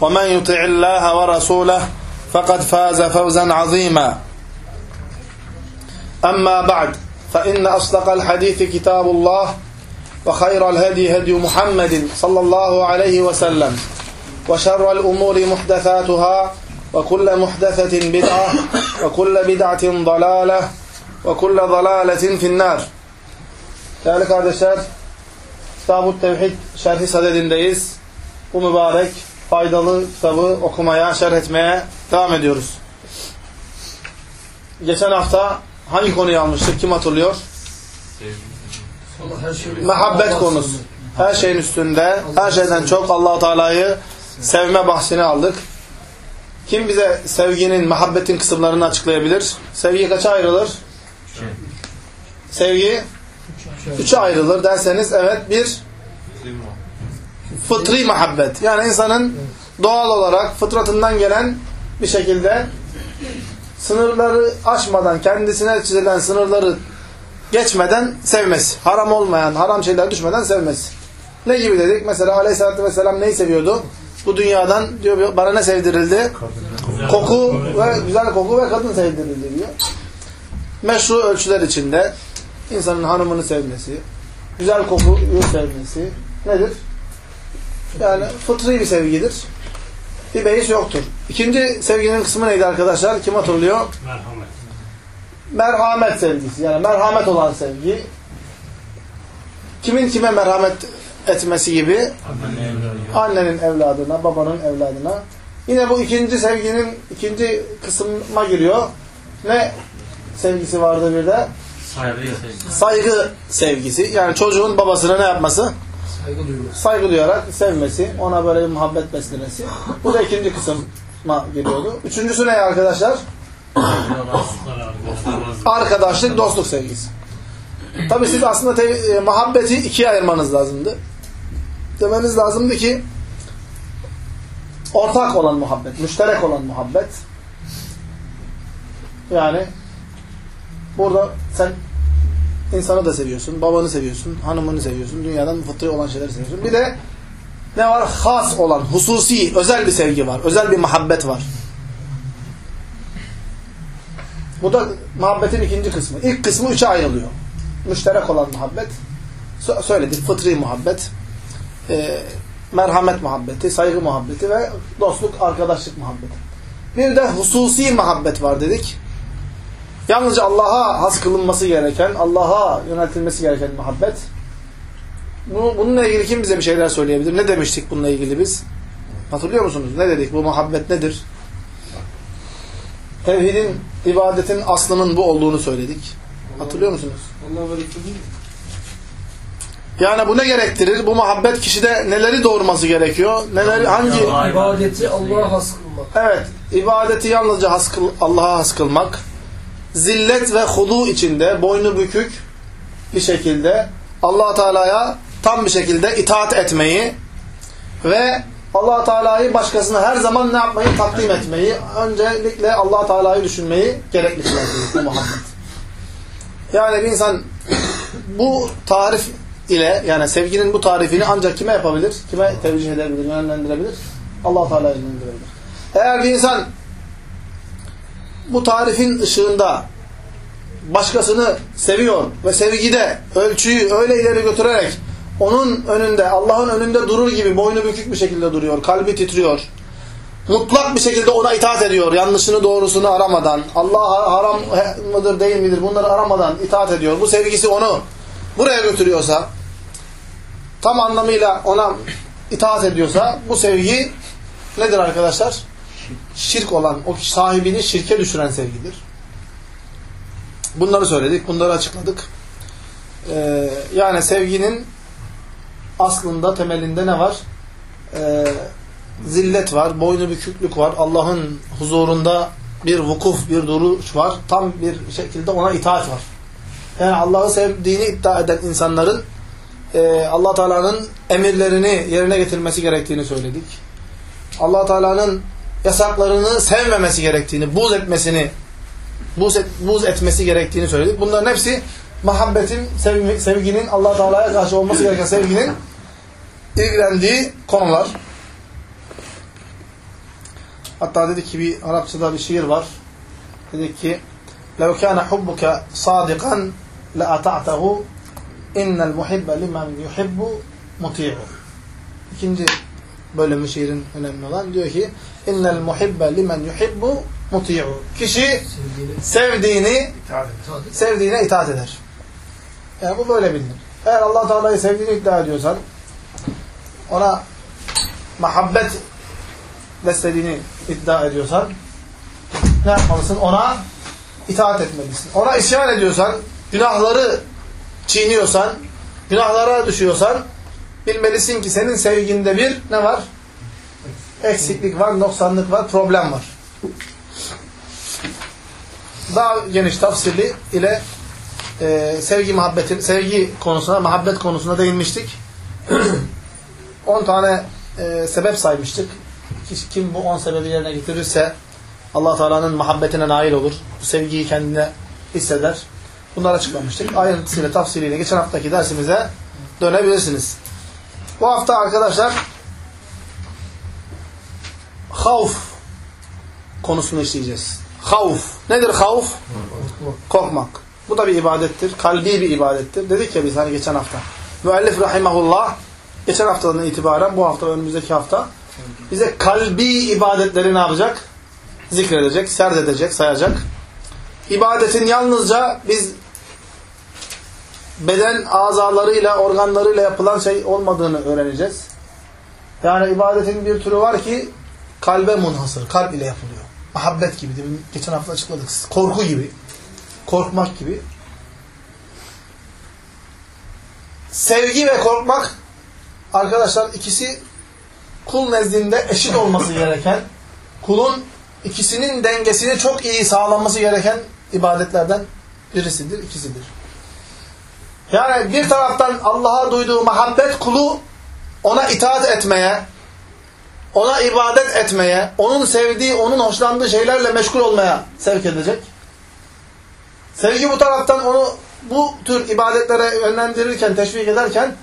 ومن يطع الله ورسوله فقد فاز فوزا عظيما أما بعد فإن أصدق الحديث كتاب الله وخير الهدي هدي محمد صلى الله عليه وسلم وشر الأمور محدثاتها وكل محدثة بدعة وكل بدعة ضلالة وكل ضلالة في النار Değerli kardeşler, Kitab-ı Tevhid şerhi sadedindeyiz. Bu mübarek, faydalı kitabı okumaya, şerh etmeye devam ediyoruz. Geçen hafta hangi konuyu almıştık? Kim hatırlıyor? Mehabbet konusu. Her şeyin üstünde, her şeyden çok allah Teala'yı sevme bahsini aldık. Kim bize sevginin, muhabbetin kısımlarını açıklayabilir? Sevgi kaça ayrılır? Sevgi üçe ayrılır derseniz evet bir fıtri muhabbet. Yani insanın doğal olarak fıtratından gelen bir şekilde sınırları aşmadan, kendisine çizilen sınırları geçmeden sevmesi. Haram olmayan, haram şeyler düşmeden sevmesi. Ne gibi dedik? Mesela aleyhissalatü vesselam neyi seviyordu? Bu dünyadan diyor bana ne sevdirildi? Koku ve güzel koku ve kadın sevdirildi diyor. Meşru ölçüler içinde insanın hanımını sevmesi, güzel kokuyu sevmesi nedir? Yani fıtri bir sevgidir. Bir beis yoktur. İkinci sevginin kısmı neydi arkadaşlar? Kim hatırlıyor? Merhamet. Merhamet sevgisi. Yani merhamet olan sevgi. Kimin kime merhamet etmesi gibi? Annenin evladına, babanın evladına. Yine bu ikinci sevginin ikinci kısma giriyor. Ne sevgisi vardı bir de? Saygı sevgi. Saygı sevgisi. Yani çocuğun babasına ne yapması? Saygı duyması. Saygı duyarak sevmesi, ona böyle bir muhabbet beslemesi. Bu da ikinci kısma giriyordu. Üçüncüsü ne arkadaşlar? Arkadaşlık, dostluk sevgisi. Tabi siz aslında te- e, muhabbeti ikiye ayırmanız lazımdı. Demeniz lazımdı ki ortak olan muhabbet, müşterek olan muhabbet. Yani burada sen insanı da seviyorsun, babanı seviyorsun, hanımını seviyorsun, dünyadan fıtri olan şeyleri seviyorsun. Bir de ne var? Has olan, hususi, özel bir sevgi var, özel bir muhabbet var. Bu da muhabbetin ikinci kısmı. İlk kısmı üçe ayrılıyor. Müşterek olan muhabbet, sö- söyledik, fıtri muhabbet, e, merhamet muhabbeti, saygı muhabbeti ve dostluk, arkadaşlık muhabbeti. Bir de hususi muhabbet var dedik. Yalnızca Allah'a has kılınması gereken, Allah'a yöneltilmesi gereken muhabbet. Bu, bununla ilgili kim bize bir şeyler söyleyebilir? Ne demiştik bununla ilgili biz? Hatırlıyor musunuz? Ne dedik? Bu muhabbet nedir? Tevhidin, ibadetin aslının bu olduğunu söyledik. Hatırlıyor musunuz? Yani bu ne gerektirir? Bu muhabbet kişide neleri doğurması gerekiyor? Neleri, hangi? ibadeti Allah'a has kılmak. Evet, ibadeti yalnızca Allah'a has kılmak, zillet ve hudu içinde boynu bükük bir şekilde allah Teala'ya tam bir şekilde itaat etmeyi ve allah Teala'yı başkasına her zaman ne yapmayı? Takdim etmeyi. Öncelikle allah Teala'yı düşünmeyi gerekli kılar bu muhabbet. Yani bir insan bu tarif ile yani sevginin bu tarifini ancak kime yapabilir? Kime tevcih edebilir, yönlendirebilir? allah Teala'ya yönlendirebilir. Eğer bir insan bu tarifin ışığında başkasını seviyor ve sevgide ölçüyü öyle ileri götürerek onun önünde, Allah'ın önünde durur gibi boynu bükük bir şekilde duruyor, kalbi titriyor. mutlak bir şekilde ona itaat ediyor. Yanlışını doğrusunu aramadan, Allah haram mıdır değil midir bunları aramadan itaat ediyor. Bu sevgisi onu buraya götürüyorsa, tam anlamıyla ona itaat ediyorsa bu sevgi nedir arkadaşlar? Şirk olan, o sahibini şirke düşüren sevgidir. Bunları söyledik, bunları açıkladık. Ee, yani sevginin aslında temelinde ne var? Ee, zillet var, boynu büküklük var, Allah'ın huzurunda bir vukuf, bir duruş var. Tam bir şekilde ona itaat var. Yani Allah'ı sevdiğini iddia eden insanların e, allah Teala'nın emirlerini yerine getirmesi gerektiğini söyledik. allah Teala'nın yasaklarını sevmemesi gerektiğini, buz etmesini, buz, et, buz etmesi gerektiğini söyledik. Bunların hepsi muhabbetin, sevgi, sevginin, allah Teala'ya karşı olması gereken sevginin ilgilendiği konular. Hatta dedik ki bir Arapçada bir şiir var. Dedik ki لَوْ كَانَ حُبُّكَ صَادِقًا لَأَطَعْتَهُ اِنَّ الْمُحِبَّ لِمَنْ يُحِبُّ مُطِيعُ İkinci bölümü şiirin önemli olan. Diyor ki innel muhibbe limen yuhibbu muti'u. Kişi sevdiğini sevdiğine itaat eder. Yani bu böyle bilinir. Eğer allah Teala'yı sevdiğini iddia ediyorsan ona muhabbet beslediğini iddia ediyorsan ne yapmalısın? Ona itaat etmelisin. Ona isyan ediyorsan, günahları çiğniyorsan, günahlara düşüyorsan bilmelisin ki senin sevginde bir ne var? Eksiklik var, noksanlık var, problem var. Daha geniş tafsili ile e, sevgi muhabbetin sevgi konusuna, muhabbet konusuna değinmiştik. 10 tane e, sebep saymıştık. Kim bu 10 sebebi yerine getirirse allah Teala'nın muhabbetine nail olur. Sevgiyi kendine hisseder. Bunları açıklamıştık. Ayrıntısıyla, tafsiriyle geçen haftaki dersimize dönebilirsiniz. Bu hafta arkadaşlar havf konusunu işleyeceğiz. Havf. Nedir havf? Korkmak. Bu da bir ibadettir. Kalbi bir ibadettir. Dedik ya biz hani geçen hafta. Müellif rahimahullah geçen haftadan itibaren bu hafta önümüzdeki hafta bize kalbi ibadetleri ne yapacak? Zikredecek, serdedecek, sayacak. İbadetin yalnızca biz beden azalarıyla, organlarıyla yapılan şey olmadığını öğreneceğiz. Yani ibadetin bir türü var ki kalbe munhasır, kalp ile yapılıyor. Muhabbet gibi, demin geçen hafta açıkladık. Korku gibi, korkmak gibi. Sevgi ve korkmak arkadaşlar ikisi kul nezdinde eşit olması gereken, kulun ikisinin dengesini çok iyi sağlanması gereken ibadetlerden birisidir, ikisidir. Yani bir taraftan Allah'a duyduğu muhabbet kulu ona itaat etmeye, ona ibadet etmeye, onun sevdiği, onun hoşlandığı şeylerle meşgul olmaya sevk edecek. Sevgi bu taraftan onu bu tür ibadetlere yönlendirirken, teşvik ederken,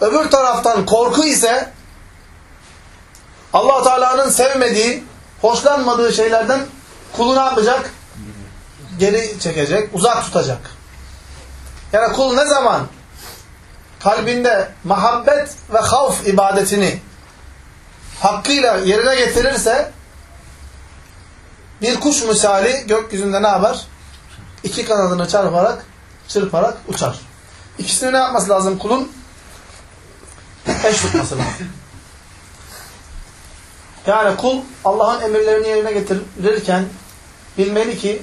öbür taraftan korku ise allah Teala'nın sevmediği, hoşlanmadığı şeylerden kulu ne yapacak? Geri çekecek, uzak tutacak. Yani kul ne zaman kalbinde muhabbet ve havf ibadetini hakkıyla yerine getirirse bir kuş misali gökyüzünde ne yapar? İki kanadını çarparak, çırparak uçar. İkisini ne yapması lazım kulun? Eş tutması lazım. Yani kul Allah'ın emirlerini yerine getirirken bilmeli ki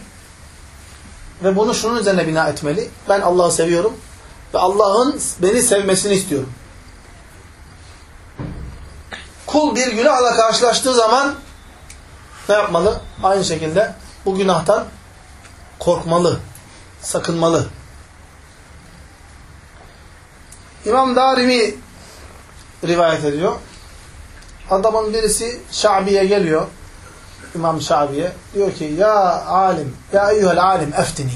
ve bunu şunun üzerine bina etmeli. Ben Allah'ı seviyorum ve Allah'ın beni sevmesini istiyorum. Kul bir günahla karşılaştığı zaman ne yapmalı? Aynı şekilde bu günahtan korkmalı, sakınmalı. İmam Darimi rivayet ediyor. Adamın birisi Şabi'ye geliyor. İmam Şabi'ye. Diyor ki ya alim, ya eyyuhel alim eftini.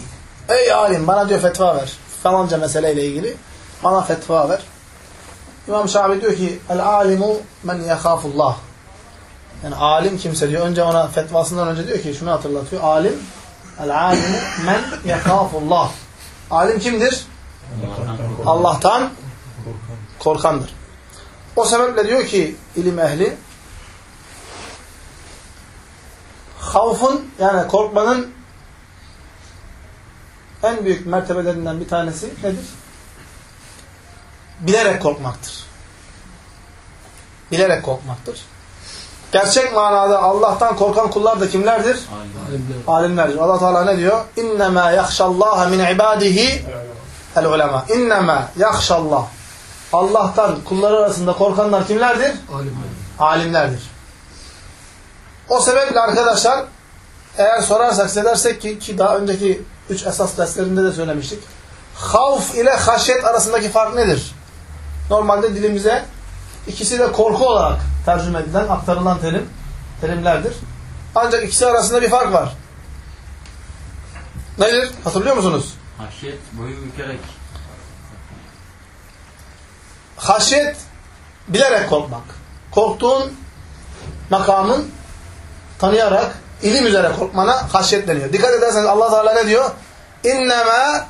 Ey alim bana diyor fetva ver. Falanca meseleyle ilgili. Bana fetva ver. İmam Şabi diyor ki el alimu men yehafullah. Yani alim kimse diyor. Önce ona fetvasından önce diyor ki şunu hatırlatıyor. Alim el alimu men yehafullah. Alim kimdir? Allah'tan korkandır. O sebeple diyor ki ilim ehli havfun yani korkmanın en büyük mertebelerinden bir tanesi nedir? Bilerek korkmaktır. Bilerek korkmaktır. Gerçek manada Allah'tan korkan kullar da kimlerdir? Alimler. Alimlerdir. Allah Teala ne diyor? İnnemâ yakşallâhe min ibâdihi el ulema. İnnemâ yakşallah. Allah'tan kulları arasında korkanlar kimlerdir? Alimler. Alimlerdir. O sebeple arkadaşlar eğer sorarsak size dersek ki, ki daha önceki üç esas derslerinde de söylemiştik. Havf ile haşyet arasındaki fark nedir? Normalde dilimize ikisi de korku olarak tercüme edilen, aktarılan terim, terimlerdir. Ancak ikisi arasında bir fark var. Nedir? Hatırlıyor musunuz? Haşyet boyu bükerek. Haşyet bilerek korkmak. Korktuğun makamın tanıyarak ilim üzere korkmana haşyet deniyor. Dikkat ederseniz Allah Teala ne diyor? İnnemâ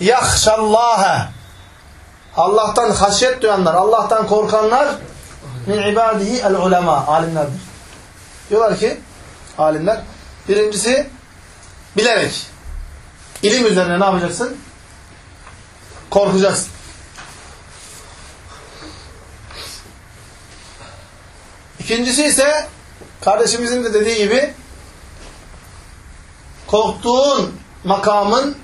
yahşallâhe Allah'tan haşyet duyanlar, Allah'tan korkanlar min ibadihi el ulema alimlerdir. Diyorlar ki alimler birincisi bilerek ilim üzerine ne yapacaksın? Korkacaksın. İkincisi ise kardeşimizin de dediği gibi korktuğun makamın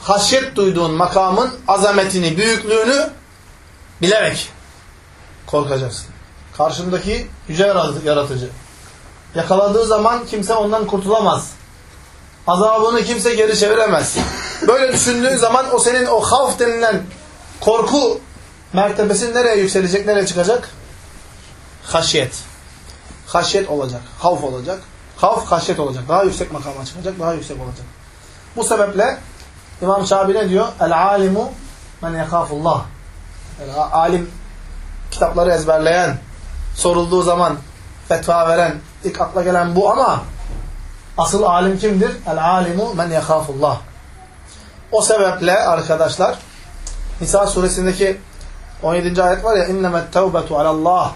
haşyet duyduğun makamın azametini, büyüklüğünü bilerek korkacaksın. Karşındaki yüce yaratıcı. Yakaladığı zaman kimse ondan kurtulamaz. Azabını kimse geri çeviremez. Böyle düşündüğün zaman o senin o havf denilen korku mertebesi nereye yükselecek, nereye çıkacak? Haşyet. Haşyet olacak, havf olacak. Havf haşyet olacak. Daha yüksek makama çıkacak, daha yüksek olacak. Bu sebeple İmam Şabi ne diyor? El-alimu men yekafullah. Alim kitapları ezberleyen, sorulduğu zaman fetva veren, ilk akla gelen bu ama asıl alim kimdir? El-alimu men yekafullah. O sebeple arkadaşlar Nisa suresindeki 17. ayet var ya innemet tevbetu alallah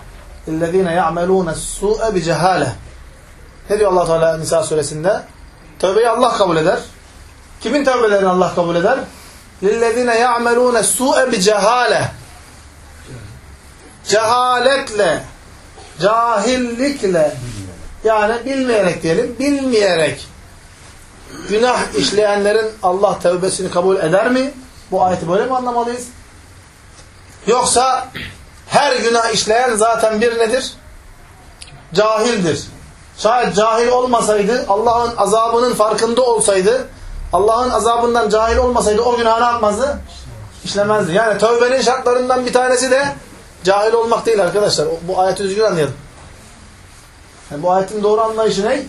ya'melune su'e bi cehale. Ne diyor Allah Teala Nisa suresinde? Tövbeyi Allah kabul eder. Kimin tövbelerini Allah kabul eder? Ya'melune su'e bi cehale. Cehaletle, cahillikle, yani bilmeyerek diyelim, bilmeyerek günah işleyenlerin Allah tövbesini kabul eder mi? Bu ayeti böyle mi anlamalıyız? Yoksa her günah işleyen zaten bir nedir? Cahildir. Şayet cahil olmasaydı, Allah'ın azabının farkında olsaydı, Allah'ın azabından cahil olmasaydı o günah ne yapmazdı? İşlemezdi. Yani tövbenin şartlarından bir tanesi de cahil olmak değil arkadaşlar. Bu ayeti düzgün anlayalım. Yani bu ayetin doğru anlayışı ne?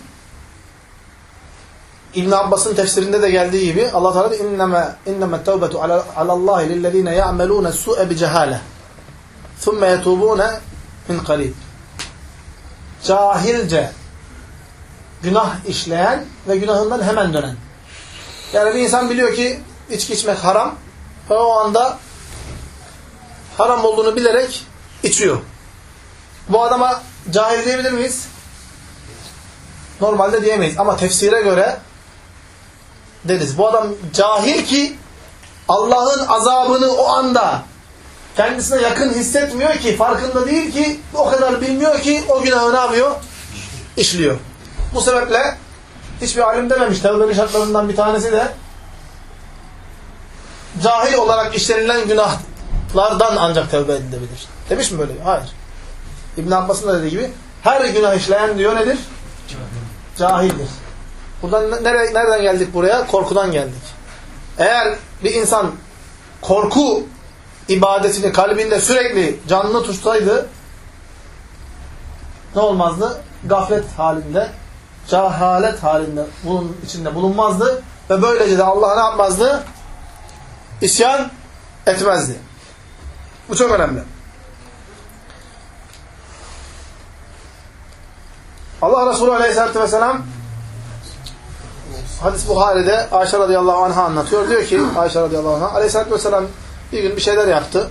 İbn Abbas'ın tefsirinde de geldiği gibi Allah Teala innema innema tevbetu ala Allah lillezine ya'melun su'e bi cehale. Thumma yetubun min qalil. Cahilce günah işleyen ve günahından hemen dönen. Yani bir insan biliyor ki içki içmek haram ve o anda haram olduğunu bilerek içiyor. Bu adama cahil diyebilir miyiz? Normalde diyemeyiz ama tefsire göre deriz. Bu adam cahil ki Allah'ın azabını o anda kendisine yakın hissetmiyor ki, farkında değil ki, o kadar bilmiyor ki o günahı ne yapıyor? İşliyor. Bu sebeple hiçbir alim dememiş. Tevbenin şartlarından bir tanesi de cahil olarak işlenilen günahlardan ancak tevbe edilebilir. Demiş mi böyle? Hayır. İbn Abbas'ın da dediği gibi her günah işleyen diyor nedir? Cahildir. Buradan nereye, nereden geldik buraya? Korkudan geldik. Eğer bir insan korku ibadetini kalbinde sürekli canlı tutsaydı ne olmazdı? Gaflet halinde, cehalet halinde bunun içinde bulunmazdı ve böylece de Allah'a ne yapmazdı? İsyan etmezdi. Bu çok önemli. Allah Resulü Aleyhisselatü Vesselam hadis Buhari'de Ayşe radıyallahu anh'a anlatıyor. Diyor ki Ayşe radıyallahu anh'a Aleyhisselatü Vesselam bir gün bir şeyler yaptı.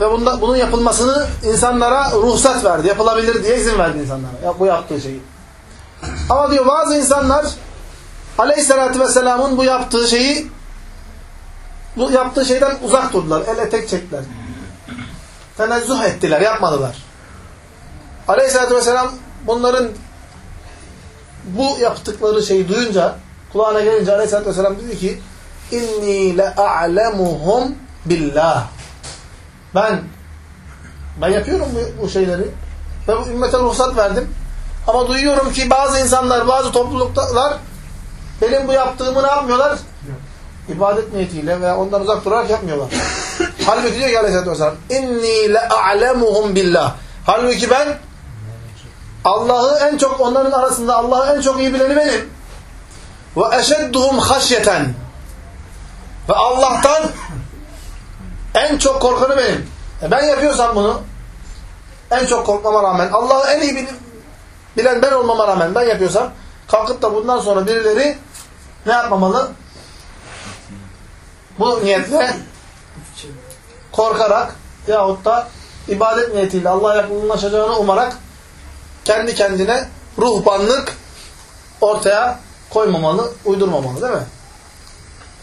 Ve bunda, bunun yapılmasını insanlara ruhsat verdi. Yapılabilir diye izin verdi insanlara. Ya, bu yaptığı şeyi. Ama diyor bazı insanlar Aleyhisselatü Vesselam'ın bu yaptığı şeyi bu yaptığı şeyden uzak durdular. El etek çektiler. Tenezzüh ettiler, yapmadılar. Aleyhisselatü Vesselam bunların bu yaptıkları şeyi duyunca, kulağına gelince Aleyhisselatü Vesselam dedi ki inni le'a'lemuhum billah. Ben ben yapıyorum bu, bu şeyleri. Ve bu ümmete ruhsat verdim. Ama duyuyorum ki bazı insanlar, bazı topluluklar benim bu yaptığımı ne yapmıyorlar? İbadet niyetiyle veya ondan uzak durarak yapmıyorlar. Halbuki diyor ki Aleyhisselatü Vesselam inni le'a'lemuhum billah. Halbuki ben Allah'ı en çok onların arasında Allah'ı en çok iyi bileni benim. Ve eşedduhum haşyeten. Ve Allah'tan en çok korkanı benim. E ben yapıyorsam bunu en çok korkmama rağmen Allah'ı en iyi bilen ben olmama rağmen ben yapıyorsam kalkıp da bundan sonra birileri ne yapmamalı? Bu niyetle korkarak yahut da ibadet niyetiyle Allah'a yakınlaşacağını umarak kendi kendine ruhbanlık ortaya koymamalı, uydurmamalı değil mi?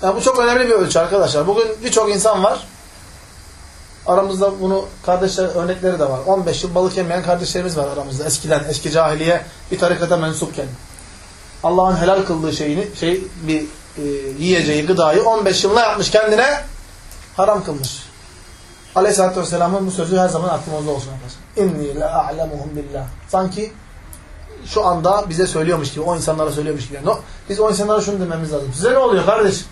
Yani bu çok önemli bir ölçü arkadaşlar. Bugün birçok insan var. Aramızda bunu kardeşler örnekleri de var. 15 yıl balık yemeyen kardeşlerimiz var aramızda. Eskiden, eski cahiliye bir tarikata mensupken. Allah'ın helal kıldığı şeyini, şey bir e, yiyeceği, gıdayı 15 yılına yapmış kendine haram kılmış. Aleyhisselatü Vesselam'ın bu sözü her zaman aklımızda olsun arkadaşlar. İnni le'a'lemuhum billah. Sanki şu anda bize söylüyormuş gibi, o insanlara söylüyormuş gibi. No, biz o insanlara şunu dememiz lazım. Size ne oluyor kardeşim?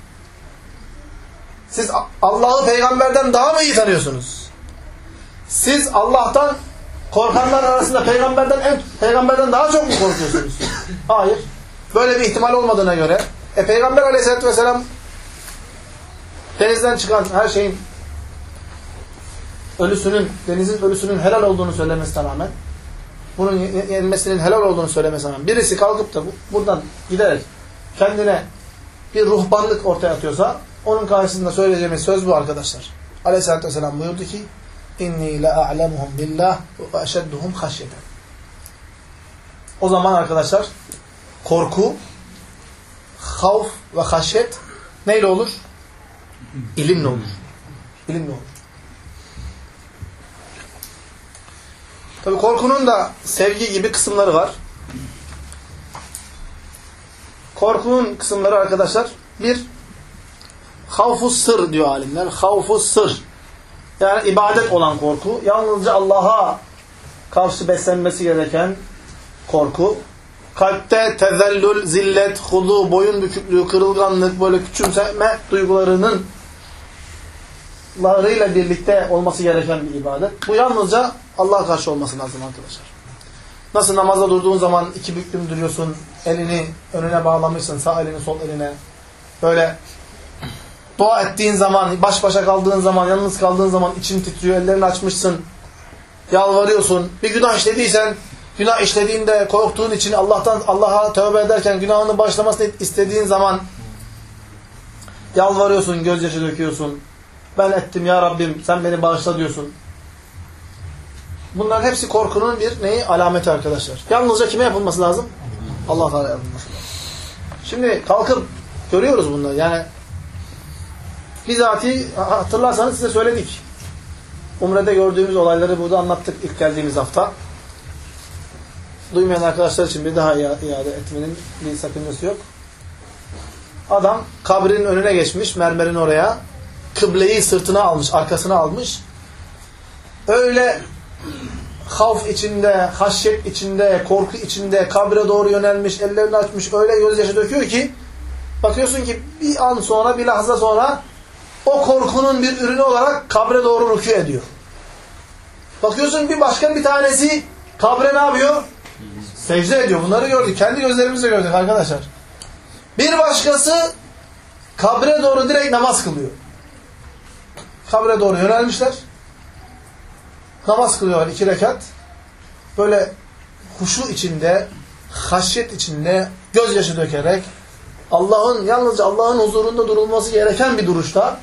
Siz Allah'ı peygamberden daha mı iyi tanıyorsunuz? Siz Allah'tan korkanlar arasında peygamberden en peygamberden daha çok mu korkuyorsunuz? Hayır. Böyle bir ihtimal olmadığına göre e peygamber Aleyhisselatü vesselam denizden çıkan her şeyin ölüsünün, denizin ölüsünün helal olduğunu söylemesine rağmen bunun yenmesinin helal olduğunu söylemesine rağmen birisi kalkıp da buradan giderek kendine bir ruhbanlık ortaya atıyorsa onun karşısında söyleyeceğimiz söz bu arkadaşlar. Aleyhisselatü Vesselam buyurdu ki inni le'a'lemuhum billah ve eşedduhum haşyeten. O zaman arkadaşlar korku, havf ve haşyet neyle olur? İlimle olur. İlimle olur. Tabi korkunun da sevgi gibi kısımları var. Korkunun kısımları arkadaşlar bir havfu sır diyor alimler. Havfu sır. Yani ibadet olan korku. Yalnızca Allah'a karşı beslenmesi gereken korku. Kalpte tezellül, zillet, hudu, boyun büküklüğü, kırılganlık, böyle küçümseme duygularının larıyla birlikte olması gereken bir ibadet. Bu yalnızca Allah'a karşı olması lazım arkadaşlar. Nasıl namaza durduğun zaman iki büklüm duruyorsun, elini önüne bağlamışsın, sağ elini sol eline. Böyle dua ettiğin zaman, baş başa kaldığın zaman, yalnız kaldığın zaman için titriyor, ellerini açmışsın, yalvarıyorsun. Bir günah işlediysen, günah işlediğinde korktuğun için Allah'tan Allah'a tövbe ederken günahını başlamasını istediğin zaman yalvarıyorsun, gözyaşı döküyorsun. Ben ettim ya Rabbim, sen beni bağışla diyorsun. Bunların hepsi korkunun bir neyi? Alameti arkadaşlar. Yalnızca kime yapılması lazım? Allah Teala yapılması lazım. Şimdi kalkıp görüyoruz bunları. Yani bizatihi hatırlarsanız size söyledik. Umre'de gördüğümüz olayları burada anlattık ilk geldiğimiz hafta. Duymayan arkadaşlar için bir daha iade etmenin bir sakıncası yok. Adam kabrin önüne geçmiş, mermerin oraya. Kıbleyi sırtına almış, arkasına almış. Öyle havf içinde, haşyet içinde, korku içinde, kabre doğru yönelmiş, ellerini açmış, öyle gözyaşı döküyor ki bakıyorsun ki bir an sonra, bir lahza sonra o korkunun bir ürünü olarak kabre doğru rükû ediyor. Bakıyorsun bir başka bir tanesi kabre ne yapıyor? Secde ediyor. Bunları gördük. Kendi gözlerimizle gördük arkadaşlar. Bir başkası kabre doğru direkt namaz kılıyor. Kabre doğru yönelmişler. Namaz kılıyorlar iki rekat. Böyle huşu içinde, haşyet içinde, gözyaşı dökerek Allah'ın, yalnızca Allah'ın huzurunda durulması gereken bir duruşta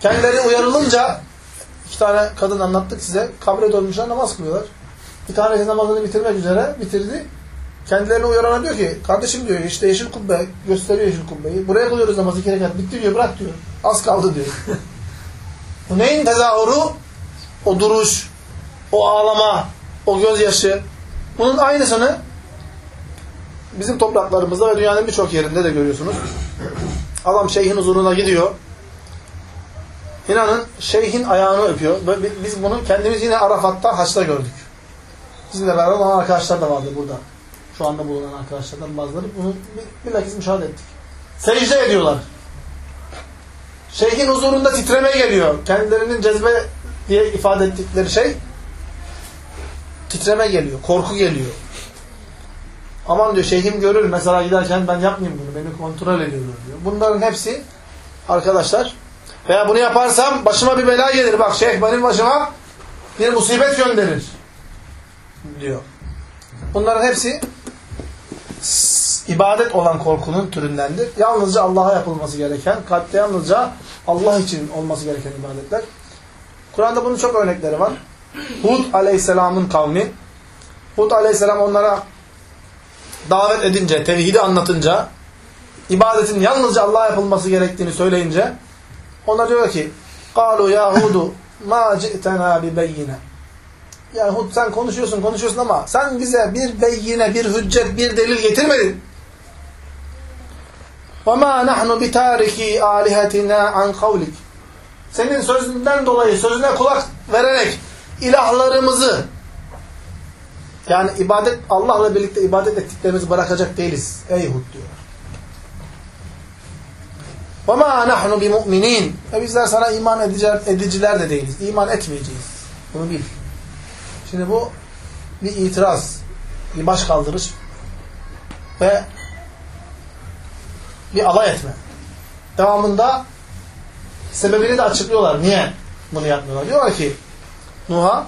kendileri uyarılınca iki tane kadın anlattık size. Kabre dönmüşler namaz kılıyorlar. Bir tanesi namazını bitirmek üzere bitirdi. kendilerini uyarana diyor ki kardeşim diyor işte yeşil kubbe gösteriyor yeşil kubbeyi. Buraya kılıyoruz namazı iki rekat. Bitti diyor bırak diyor. Az kaldı diyor. Bu neyin tezahürü? O duruş, o ağlama, o gözyaşı. Bunun aynısını bizim topraklarımızda ve dünyanın birçok yerinde de görüyorsunuz. Adam şeyhin huzuruna gidiyor. İnanın şeyhin ayağını öpüyor. Biz bunu kendimiz yine Arafat'ta haçta gördük. Bizimle beraber olan arkadaşlar da vardı burada. Şu anda bulunan arkadaşlardan bazıları bunu bil- bilakis müşahede ettik. Secde ediyorlar. Şeyhin huzurunda titreme geliyor. Kendilerinin cezbe diye ifade ettikleri şey titreme geliyor, korku geliyor. Aman diyor şeyhim görür mesela giderken ben yapmayayım bunu, beni kontrol ediyor diyor. Bunların hepsi arkadaşlar veya bunu yaparsam başıma bir bela gelir. Bak şeyh benim başıma bir musibet gönderir diyor. Bunların hepsi ibadet olan korkunun türündendir. Yalnızca Allah'a yapılması gereken, kalpte yalnızca Allah için olması gereken ibadetler. Kur'an'da bunun çok örnekleri var. Hud aleyhisselamın kavmi, Hud aleyhisselam onlara davet edince, tevhidi anlatınca, ibadetin yalnızca Allah'a yapılması gerektiğini söyleyince, onlar diyor ki, قَالُوا يَا هُودُ مَا جِئْتَنَا بِبَيِّنَ Ya Hud sen konuşuyorsun, konuşuyorsun ama sen bize bir beyyine, bir hüccet, bir delil getirmedin. وَمَا نَحْنُ بِتَارِكِ آلِهَتِنَا عَنْ قَوْلِكِ Senin sözünden dolayı, sözüne kulak vererek ilahlarımızı yani ibadet Allah'la birlikte ibadet ettiklerimizi bırakacak değiliz. Ey Hud diyor. وَمَا نَحْنُ بِمُؤْمِنِينَ Ve bizler sana iman ediciler, ediciler de değiliz. İman etmeyeceğiz. Bunu bil. Şimdi bu bir itiraz, bir baş kaldırış ve bir alay etme. Devamında sebebini de açıklıyorlar. Niye bunu yapmıyorlar? Diyorlar ki Nuh'a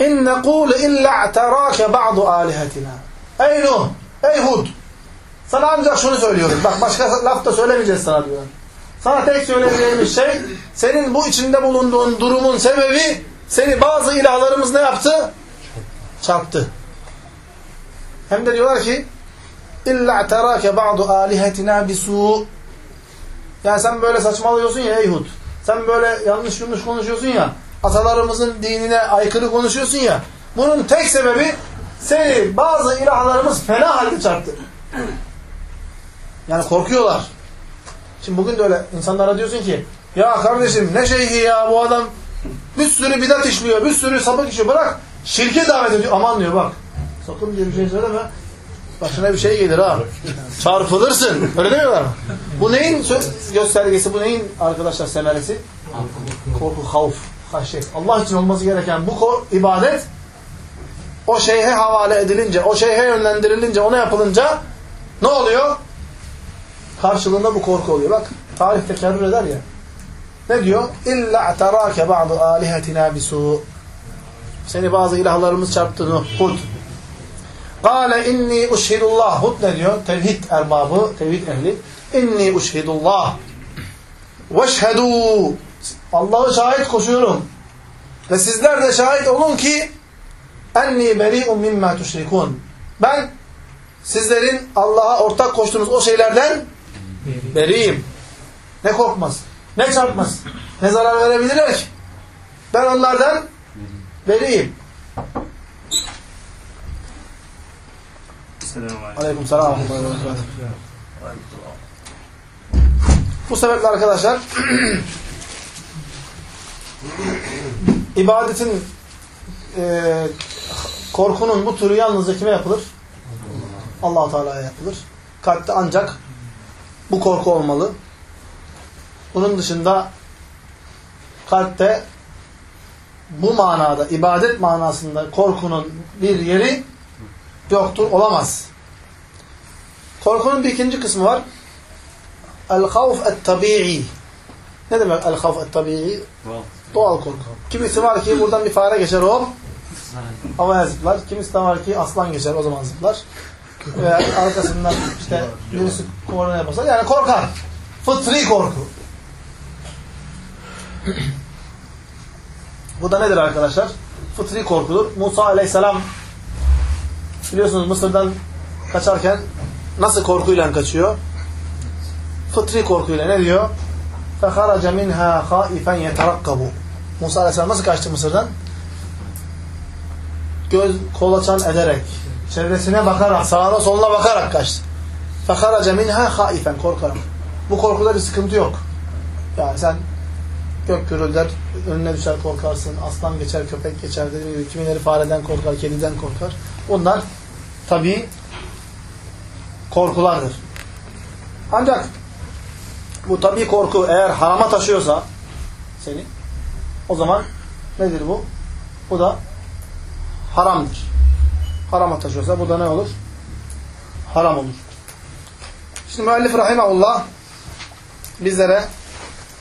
اِنْ نَقُولُ اِلَّا اَعْتَرَاكَ بَعْضُ آلِهَتِنَا Ey Nuh, ey Hud Sana ancak şunu söylüyoruz. Bak başka laf da söylemeyeceğiz sana diyor. Sana tek söyleyeceğimiz şey senin bu içinde bulunduğun durumun sebebi seni bazı ilahlarımız ne yaptı? Çarptı. Hem de diyorlar ki illa terake ba'du alihetina bisu. Yani sen böyle saçmalıyorsun ya ey. Sen böyle yanlış yanlış konuşuyorsun ya. Atalarımızın dinine aykırı konuşuyorsun ya. Bunun tek sebebi seni bazı ilahlarımız fena halde çarptı. Yani korkuyorlar. Şimdi bugün de öyle insanlara diyorsun ki ya kardeşim ne şeyhi ya bu adam bir sürü bidat işliyor, bir sürü sapık işliyor. Bırak şirke davet ediyor. Aman diyor bak. Sakın diye bir şey söyleme. Başına bir şey gelir ha. Çarpılırsın. Öyle demiyorlar mı? Bu neyin göstergesi? Bu neyin arkadaşlar semeresi? Korku, havf, haşyet. Allah için olması gereken bu ibadet o şeyhe havale edilince, o şeyhe yönlendirilince, ona yapılınca ne oluyor? Karşılığında bu korku oluyor. Bak tarih tekerrür eder ya. Ne diyor? İlla terake ba'du alihetina bisu. Seni bazı ilahlarımız çarptı. Hud. Kale inni uşhidullah. Hud ne diyor? Tevhid erbabı, tevhid ehli. İnni uşhidullah. Veşhedû. Allah'ı şahit koşuyorum. Ve sizler de şahit olun ki enni beri'un mimma tuşrikun. Ben sizlerin Allah'a ortak koştuğunuz o şeylerden beriyim. Ne korkmaz, ne çarpmaz, ne zarar verebilirler ki. Ben onlardan beriyim. Aleyküm selam. Bu sebeple arkadaşlar ibadetin e, korkunun bu türü yalnızca kime yapılır? allah Teala'ya yapılır. Kalpte ancak bu korku olmalı. Bunun dışında kalpte bu manada, ibadet manasında korkunun bir yeri yoktur, olamaz. Korkunun bir ikinci kısmı var. El-havf et-tabi'i. Ne demek el-havf et-tabi'i? Doğal korku. Kimisi var ki buradan bir fare geçer o havaya zıplar. Kimisi de var ki aslan geçer o zaman zıplar Veya arkasından işte birisi korna yapasa yani korkar. Fıtri korku. Bu da nedir arkadaşlar? Fıtri korkudur. Musa aleyhisselam biliyorsunuz Mısır'dan kaçarken nasıl korkuyla kaçıyor? Fıtri korkuyla ne diyor? فَخَرَجَ مِنْهَا خَائِفًا يَتَرَقَّبُ Musa Aleyhisselam nasıl kaçtı Mısır'dan? Göz kolaçan ederek, çevresine bakarak, sağına soluna bakarak kaçtı. فَخَرَجَ مِنْهَا خَائِفًا Korkarak. Bu korkuda bir sıkıntı yok. Yani sen gök gürülder, önüne düşer korkarsın, aslan geçer, köpek geçer, dediğim gibi kimileri fareden korkar, kediden korkar. Bunlar tabii korkulardır. Ancak bu tabii korku eğer harama taşıyorsa seni o zaman nedir bu? Bu da haramdır. Harama taşıyorsa bu da ne olur? Haram olur. Şimdi müellif rahimahullah bizlere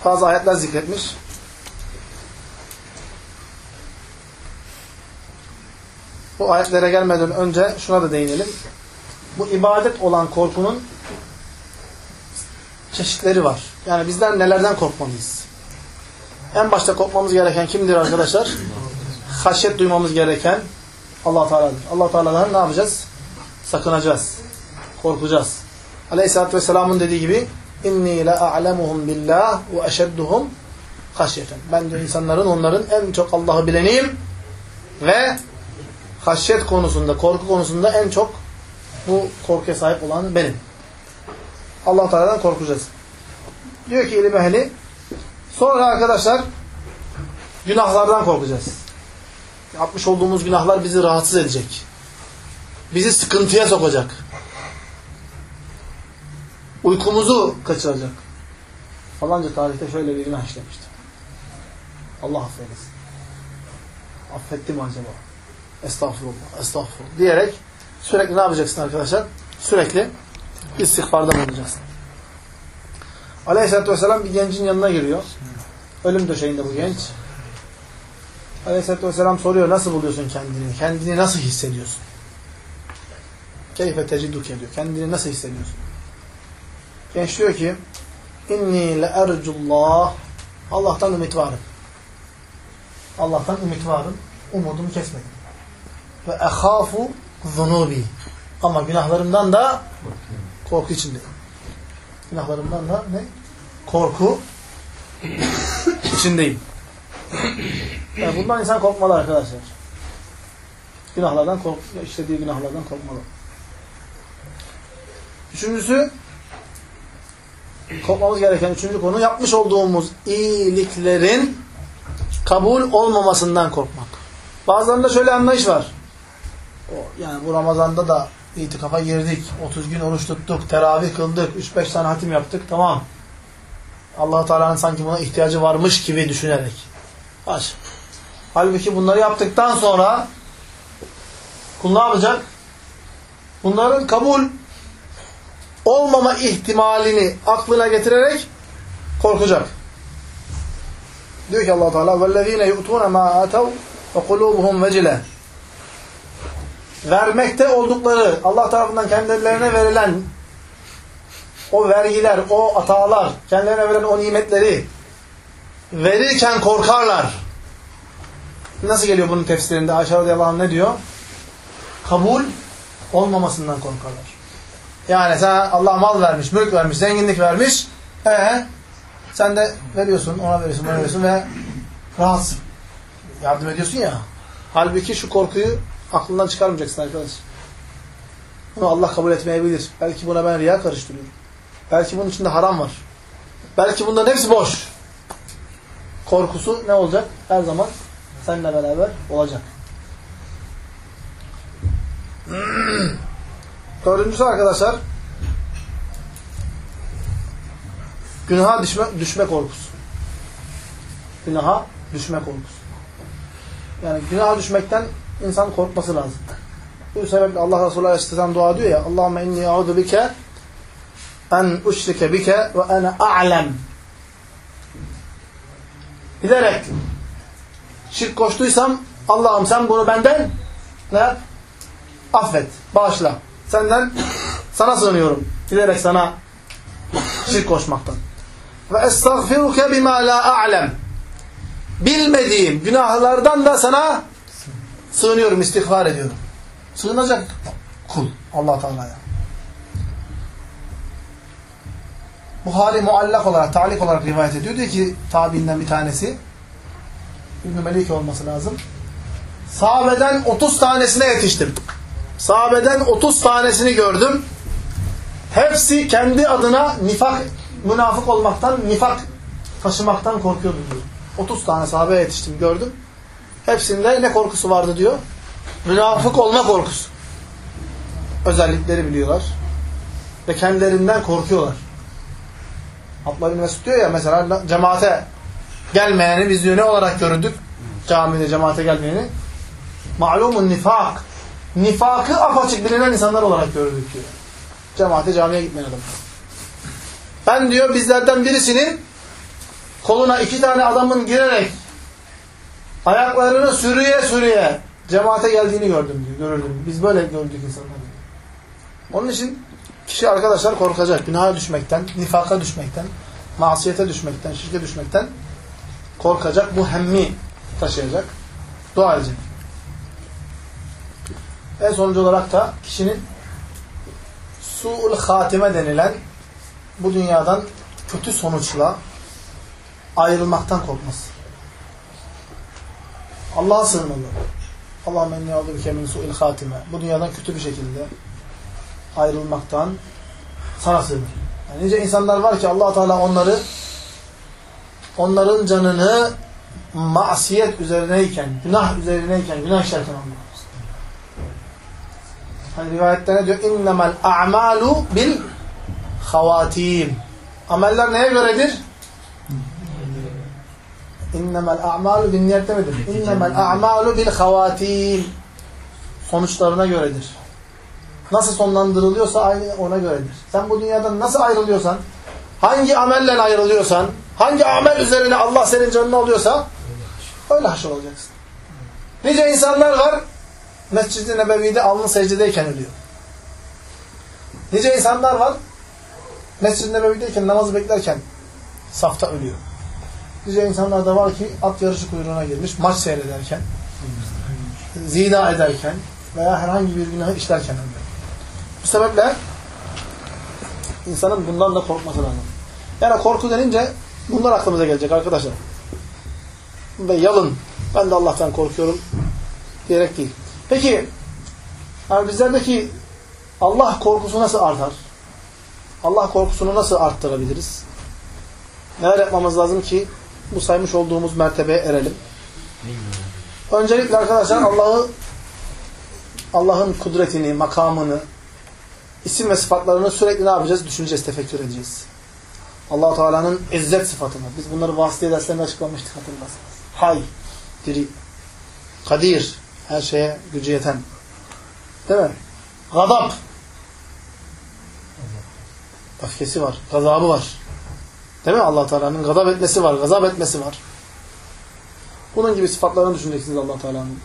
bazı ayetler zikretmiş. Bu ayetlere gelmeden önce şuna da değinelim. Bu ibadet olan korkunun çeşitleri var. Yani bizler nelerden korkmalıyız? En başta korkmamız gereken kimdir arkadaşlar? Haşyet duymamız gereken Allah Teala'dır. Allah Teala'dan ne yapacağız? Sakınacağız. Korkacağız. Aleyhisselatü Vesselam'ın dediği gibi a'lemuhum billah ve eşedduhum haşyeten. Ben de insanların onların en çok Allah'ı bileniyim ve haşyet konusunda, korku konusunda en çok bu korkuya sahip olan benim. Allah Teala'dan korkacağız. Diyor ki ilim ehli sonra arkadaşlar günahlardan korkacağız. Yapmış olduğumuz günahlar bizi rahatsız edecek. Bizi sıkıntıya sokacak. Uykumuzu kaçıracak. Falanca tarihte şöyle bir günah işlemiştim. Allah affeylesin. Affetti mi acaba? Estağfurullah, estağfurullah diyerek sürekli ne yapacaksın arkadaşlar? Sürekli istiğfarda bulunacaksın. Aleyhisselatü Vesselam bir gencin yanına giriyor. Ölüm döşeğinde bu genç. Aleyhisselatü Vesselam soruyor nasıl buluyorsun kendini? Kendini nasıl hissediyorsun? Keyfe teciduke diyor. Kendini nasıl hissediyorsun? Genç diyor ki inni le ercullah Allah'tan ümit varım. Allah'tan ümit varım. Umudumu kesmedim. Ve ehafu zunubi. Ama günahlarımdan da korku içindeyim. Günahlarımdan da ne? Korku içindeyim. Yani bundan insan korkmalı arkadaşlar. Günahlardan kork, işlediği günahlardan korkmalı. Üçüncüsü korkmamız gereken üçüncü konu yapmış olduğumuz iyiliklerin kabul olmamasından korkmak. Bazılarında şöyle anlayış var. Yani bu Ramazan'da da itikafa girdik. 30 gün oruç tuttuk. Teravih kıldık. 3-5 tane hatim yaptık. Tamam. allah Teala'nın sanki buna ihtiyacı varmış gibi düşünerek. Baş. Halbuki bunları yaptıktan sonra kul ne yapacak? Bunların kabul olmama ihtimalini aklına getirerek korkacak. Diyor ki Allah Teala "Vellezine yu'tuna ma atav ve kulubuhum vecile." Vermekte oldukları Allah tarafından kendilerine verilen o vergiler, o atalar, kendilerine verilen o nimetleri verirken korkarlar. Nasıl geliyor bunun tefsirinde? Ayşe radıyallahu ne diyor? Kabul olmamasından korkarlar. Yani sen Allah mal vermiş, mülk vermiş, zenginlik vermiş. Ee, sen de veriyorsun, ona veriyorsun, ona veriyorsun ve rahatsın. Yardım ediyorsun ya. Halbuki şu korkuyu aklından çıkarmayacaksın arkadaş. Bunu Allah kabul etmeyebilir. Belki buna ben riya karıştırıyorum. Belki bunun içinde haram var. Belki bunların hepsi boş. Korkusu ne olacak? Her zaman seninle beraber olacak. Dördüncüsü arkadaşlar günaha düşme, düşme korkusu. Günaha düşme korkusu. Yani günaha düşmekten insan korkması lazım. Bu sebeple Allah Resulü Aleyhisselam dua diyor ya Allahümme inni a'udu bike en uşrike bike ve ene a'lem Bilerek şirk koştuysam Allah'ım sen bunu benden ne affet, bağışla. Senden sana sığınıyorum. Bilerek sana şirk koşmaktan. Ve estağfiruke bima la a'lem. Bilmediğim günahlardan da sana sığınıyorum, istiğfar ediyorum. Sığınacak kul. allah Teala'ya. Buhari muallak olarak, talik olarak rivayet ediyor. Diyor ki tabiinden bir tanesi İbn-i Melike olması lazım. Sahabeden 30 tanesine yetiştim. Sahabeden 30 tanesini gördüm. Hepsi kendi adına nifak, münafık olmaktan, nifak taşımaktan korkuyordu diyor. 30 tane sahabeye yetiştim, gördüm. Hepsinde ne korkusu vardı diyor? Münafık olma korkusu. Özellikleri biliyorlar. Ve kendilerinden korkuyorlar. Abdullah bin Mesud diyor ya mesela cemaate gelmeyeni biz diyor ne olarak görürdük? Camide cemaate gelmeyeni. Malumun nifak. Nifakı apaçık bilinen insanlar olarak görürdük diyor. Cemaate camiye gitmeyen adam. Ben diyor bizlerden birisinin koluna iki tane adamın girerek ayaklarını sürüye sürüye cemaate geldiğini gördüm diyor. Görürdüm. Biz böyle gördük insanları. Onun için kişi arkadaşlar korkacak. Günaha düşmekten, nifaka düşmekten, masiyete düşmekten, şirke düşmekten korkacak. Bu hemmi taşıyacak. Dua edecek. En sonucu olarak da kişinin su'ul hatime denilen bu dünyadan kötü sonuçla ayrılmaktan korkması. Allah'a sığınmalı. Allahümme inni a'udhu min su'il hatime. Bu dünyadan kötü bir şekilde ayrılmaktan sana sığınır. Yani nice insanlar var ki allah Teala onları onların canını masiyet üzerineyken, günah üzerineyken, günah işlerken alıyor. Hani rivayette ne diyor? A'malu bil havatim. Ameller neye göredir? A'malu bin niyet demedim. A'malu bil havatim. Sonuçlarına göredir. Nasıl sonlandırılıyorsa aynı ona göredir. Sen bu dünyadan nasıl ayrılıyorsan, hangi amelle ayrılıyorsan, hangi amel üzerine Allah senin canını alıyorsa öyle haşr olacaksın. Nice insanlar var Mescid-i Nebevi'de alnı secdedeyken ölüyor. Nice insanlar var Mescid-i Nebevi'deyken namazı beklerken safta ölüyor. Nice insanlar da var ki at yarışı kuyruğuna girmiş, maç seyrederken, zina ederken veya herhangi bir günahı işlerken ölüyor. Bu sebeple insanın bundan da korkması lazım. Yani korku denince bunlar aklımıza gelecek arkadaşlar. Ve yalın. Ben de Allah'tan korkuyorum diyerek değil. Peki yani bizlerdeki Allah korkusu nasıl artar? Allah korkusunu nasıl arttırabiliriz? Neler yapmamız lazım ki bu saymış olduğumuz mertebeye erelim? Öncelikle arkadaşlar Allah'ı Allah'ın kudretini, makamını, isim ve sıfatlarını sürekli ne yapacağız? Düşüneceğiz, tefekkür edeceğiz. Allah Teala'nın izzet sıfatını. Biz bunları vasıtiye derslerinde açıklamıştık hatırlarsınız. Hay, diri, kadir, her şeye gücü yeten. Değil mi? Gadap. Öfkesi var, gazabı var. Değil mi? allah Teala'nın gadap etmesi var, gazap etmesi var. Bunun gibi sıfatlarını düşüneceksiniz allah Teala'nın.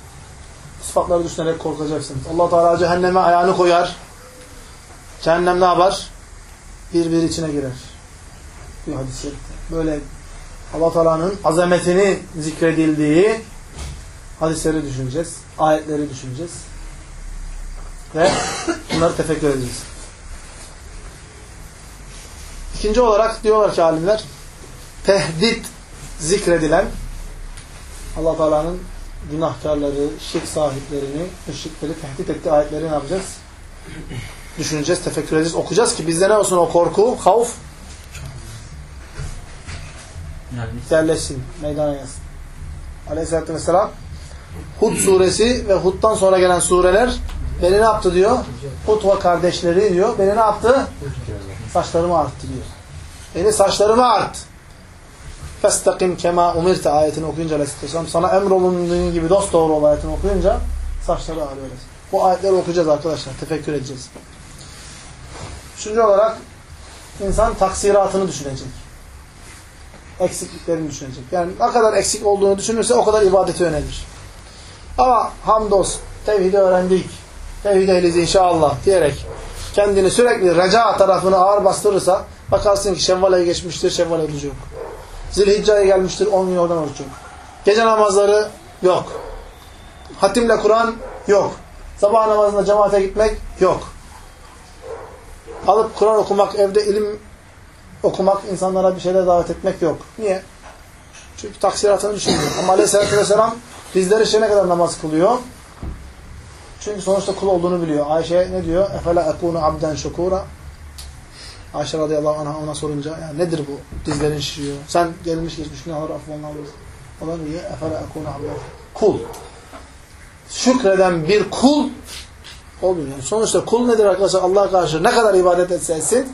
Sıfatları düşünerek korkacaksınız. allah Teala cehenneme ayağını koyar. Cehennem ne yapar? Bir bir içine girer. Bir hadis Böyle allah Teala'nın azametini zikredildiği hadisleri düşüneceğiz. Ayetleri düşüneceğiz. Ve bunları tefekkür edeceğiz. İkinci olarak diyorlar ki alimler tehdit zikredilen allah Teala'nın günahkarları, şirk sahiplerini, müşrikleri tehdit ettiği ayetleri ne yapacağız? Düşüneceğiz, tefekkür edeceğiz, okuyacağız ki bizde ne olsun o korku, havf yerleşsin, meydana gelsin. Aleyhisselatü Vesselam Hud suresi ve Hud'dan sonra gelen sureler beni ne yaptı diyor? Hud ve kardeşleri diyor. Beni ne yaptı? Saçlarımı arttı diyor. Beni saçlarımı art. Festakim kema umirte ayetini okuyunca Aleyhisselam sana emrolunduğun gibi dost doğru ol ayetini okuyunca saçları ağrıyor. Bu ayetleri okuyacağız arkadaşlar. Tefekkür edeceğiz. Üçüncü olarak insan taksiratını düşünecek. Eksikliklerini düşünecek. Yani ne kadar eksik olduğunu düşünürse o kadar ibadete yönelir. Ama hamdolsun tevhidi öğrendik. Tevhid ehliyiz inşallah diyerek kendini sürekli reca tarafını ağır bastırırsa bakarsın ki Şevval ayı geçmiştir, Şevval ayı yok. Zilhicce ayı gelmiştir, 10 gün oradan oruç yok. Gece namazları yok. Hatimle Kur'an yok. Sabah namazında cemaate gitmek yok. Alıp Kur'an okumak, evde ilim okumak, insanlara bir şeyler davet etmek yok. Niye? Çünkü taksiratını düşünmüyor. Ama aleyhissalatü vesselam bizler için ne kadar namaz kılıyor? Çünkü sonuçta kul olduğunu biliyor. Ayşe ne diyor? Efela ekunu abden şukura. Ayşe radıyallahu anh'a ona sorunca ya nedir bu? Dizlerin şişiyor. Sen gelmiş geçmiş günahları affolunur. Ona diyor efela ekunu abden. Kul. Şükreden bir kul olmuyor. Yani sonuçta kul nedir arkadaşlar? Allah'a karşı ne kadar ibadet etse etsin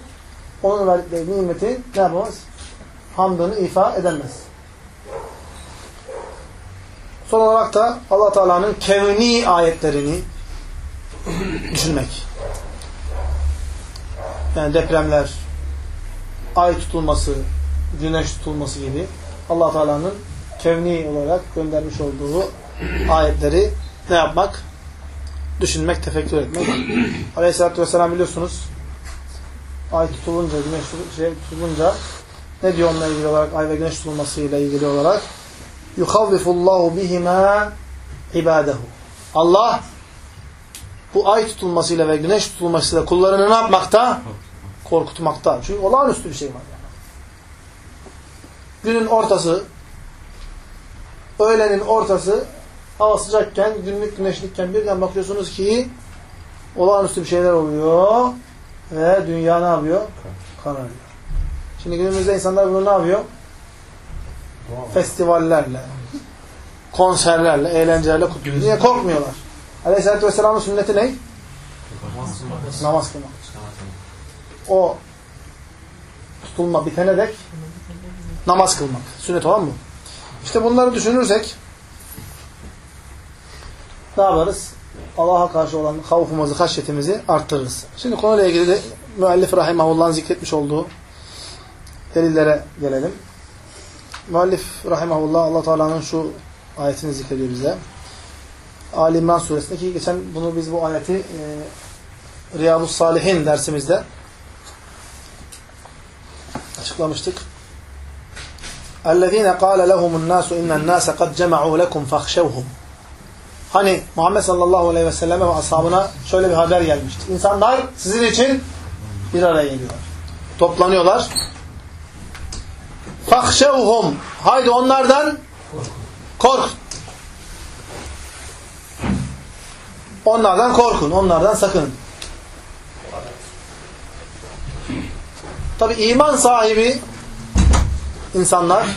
onun verdikleri nimeti ne yapamaz? Hamdını ifa edemez. Son olarak da allah Teala'nın kevni ayetlerini düşünmek. Yani depremler, ay tutulması, güneş tutulması gibi allah Teala'nın kevni olarak göndermiş olduğu ayetleri ne yapmak? Düşünmek, tefekkür etmek. Aleyhisselatü Vesselam biliyorsunuz ay tutulunca, güneş şey tutulunca ne diyor onunla ilgili olarak ay ve güneş tutulmasıyla ilgili olarak yukavvifullahu bihima ibadehu. Allah bu ay tutulmasıyla ve güneş tutulmasıyla kullarını ne yapmakta? Korkutmakta. Çünkü olağanüstü bir şey var. Yani. Günün ortası öğlenin ortası hava sıcakken, günlük güneşlikken birden bakıyorsunuz ki olağanüstü bir şeyler oluyor ve dünya ne yapıyor? Kararıyor. Şimdi günümüzde insanlar bunu ne yapıyor? Festivallerle, konserlerle, eğlencelerle kutluyor. Niye korkmuyorlar? Aleyhisselatü Vesselam'ın sünneti ne? Namaz kılmak. O tutulma bitene dek namaz kılmak. Sünnet olan bu. İşte bunları düşünürsek ne yaparız? Allah'a karşı olan havfumuzu, haşyetimizi arttırırız. Şimdi konuyla ilgili de müellif rahimahullah'ın zikretmiş olduğu delillere gelelim. Müellif rahimahullah Allah Teala'nın şu ayetini zikrediyor bize. Ali İmran suresindeki geçen bunu biz bu ayeti e, Riyadus Salihin dersimizde açıklamıştık. اَلَّذ۪ينَ قَالَ لَهُمُ النَّاسُ اِنَّ النَّاسَ قَدْ جَمَعُوا لَكُمْ فَخْشَوْهُمْ Hani Muhammed sallallahu aleyhi ve selleme ve ashabına şöyle bir haber gelmişti. İnsanlar sizin için bir araya geliyorlar. Toplanıyorlar. Fahşevhum. Haydi onlardan kork. Onlardan korkun. Onlardan sakının. Tabi iman sahibi insanlar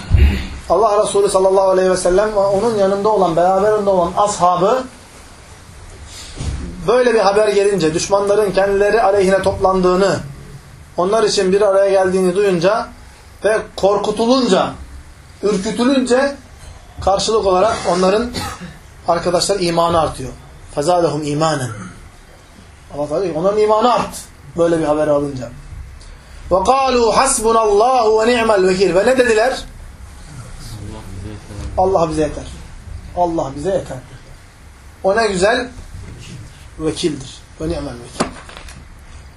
Allah Resulü sallallahu aleyhi ve sellem ve onun yanında olan, beraberinde olan ashabı böyle bir haber gelince, düşmanların kendileri aleyhine toplandığını, onlar için bir araya geldiğini duyunca ve korkutulunca, ürkütülünce karşılık olarak onların arkadaşlar imanı artıyor. Fezadehum imanen. Allah diyor onların imanı art. Böyle bir haber alınca. Kalu hasbunallahu ve ni'mel vekil. Ve ne dediler? Allah bize yeter. Allah bize yeter. O ne güzel vekildir. Ve ni'mel vekil.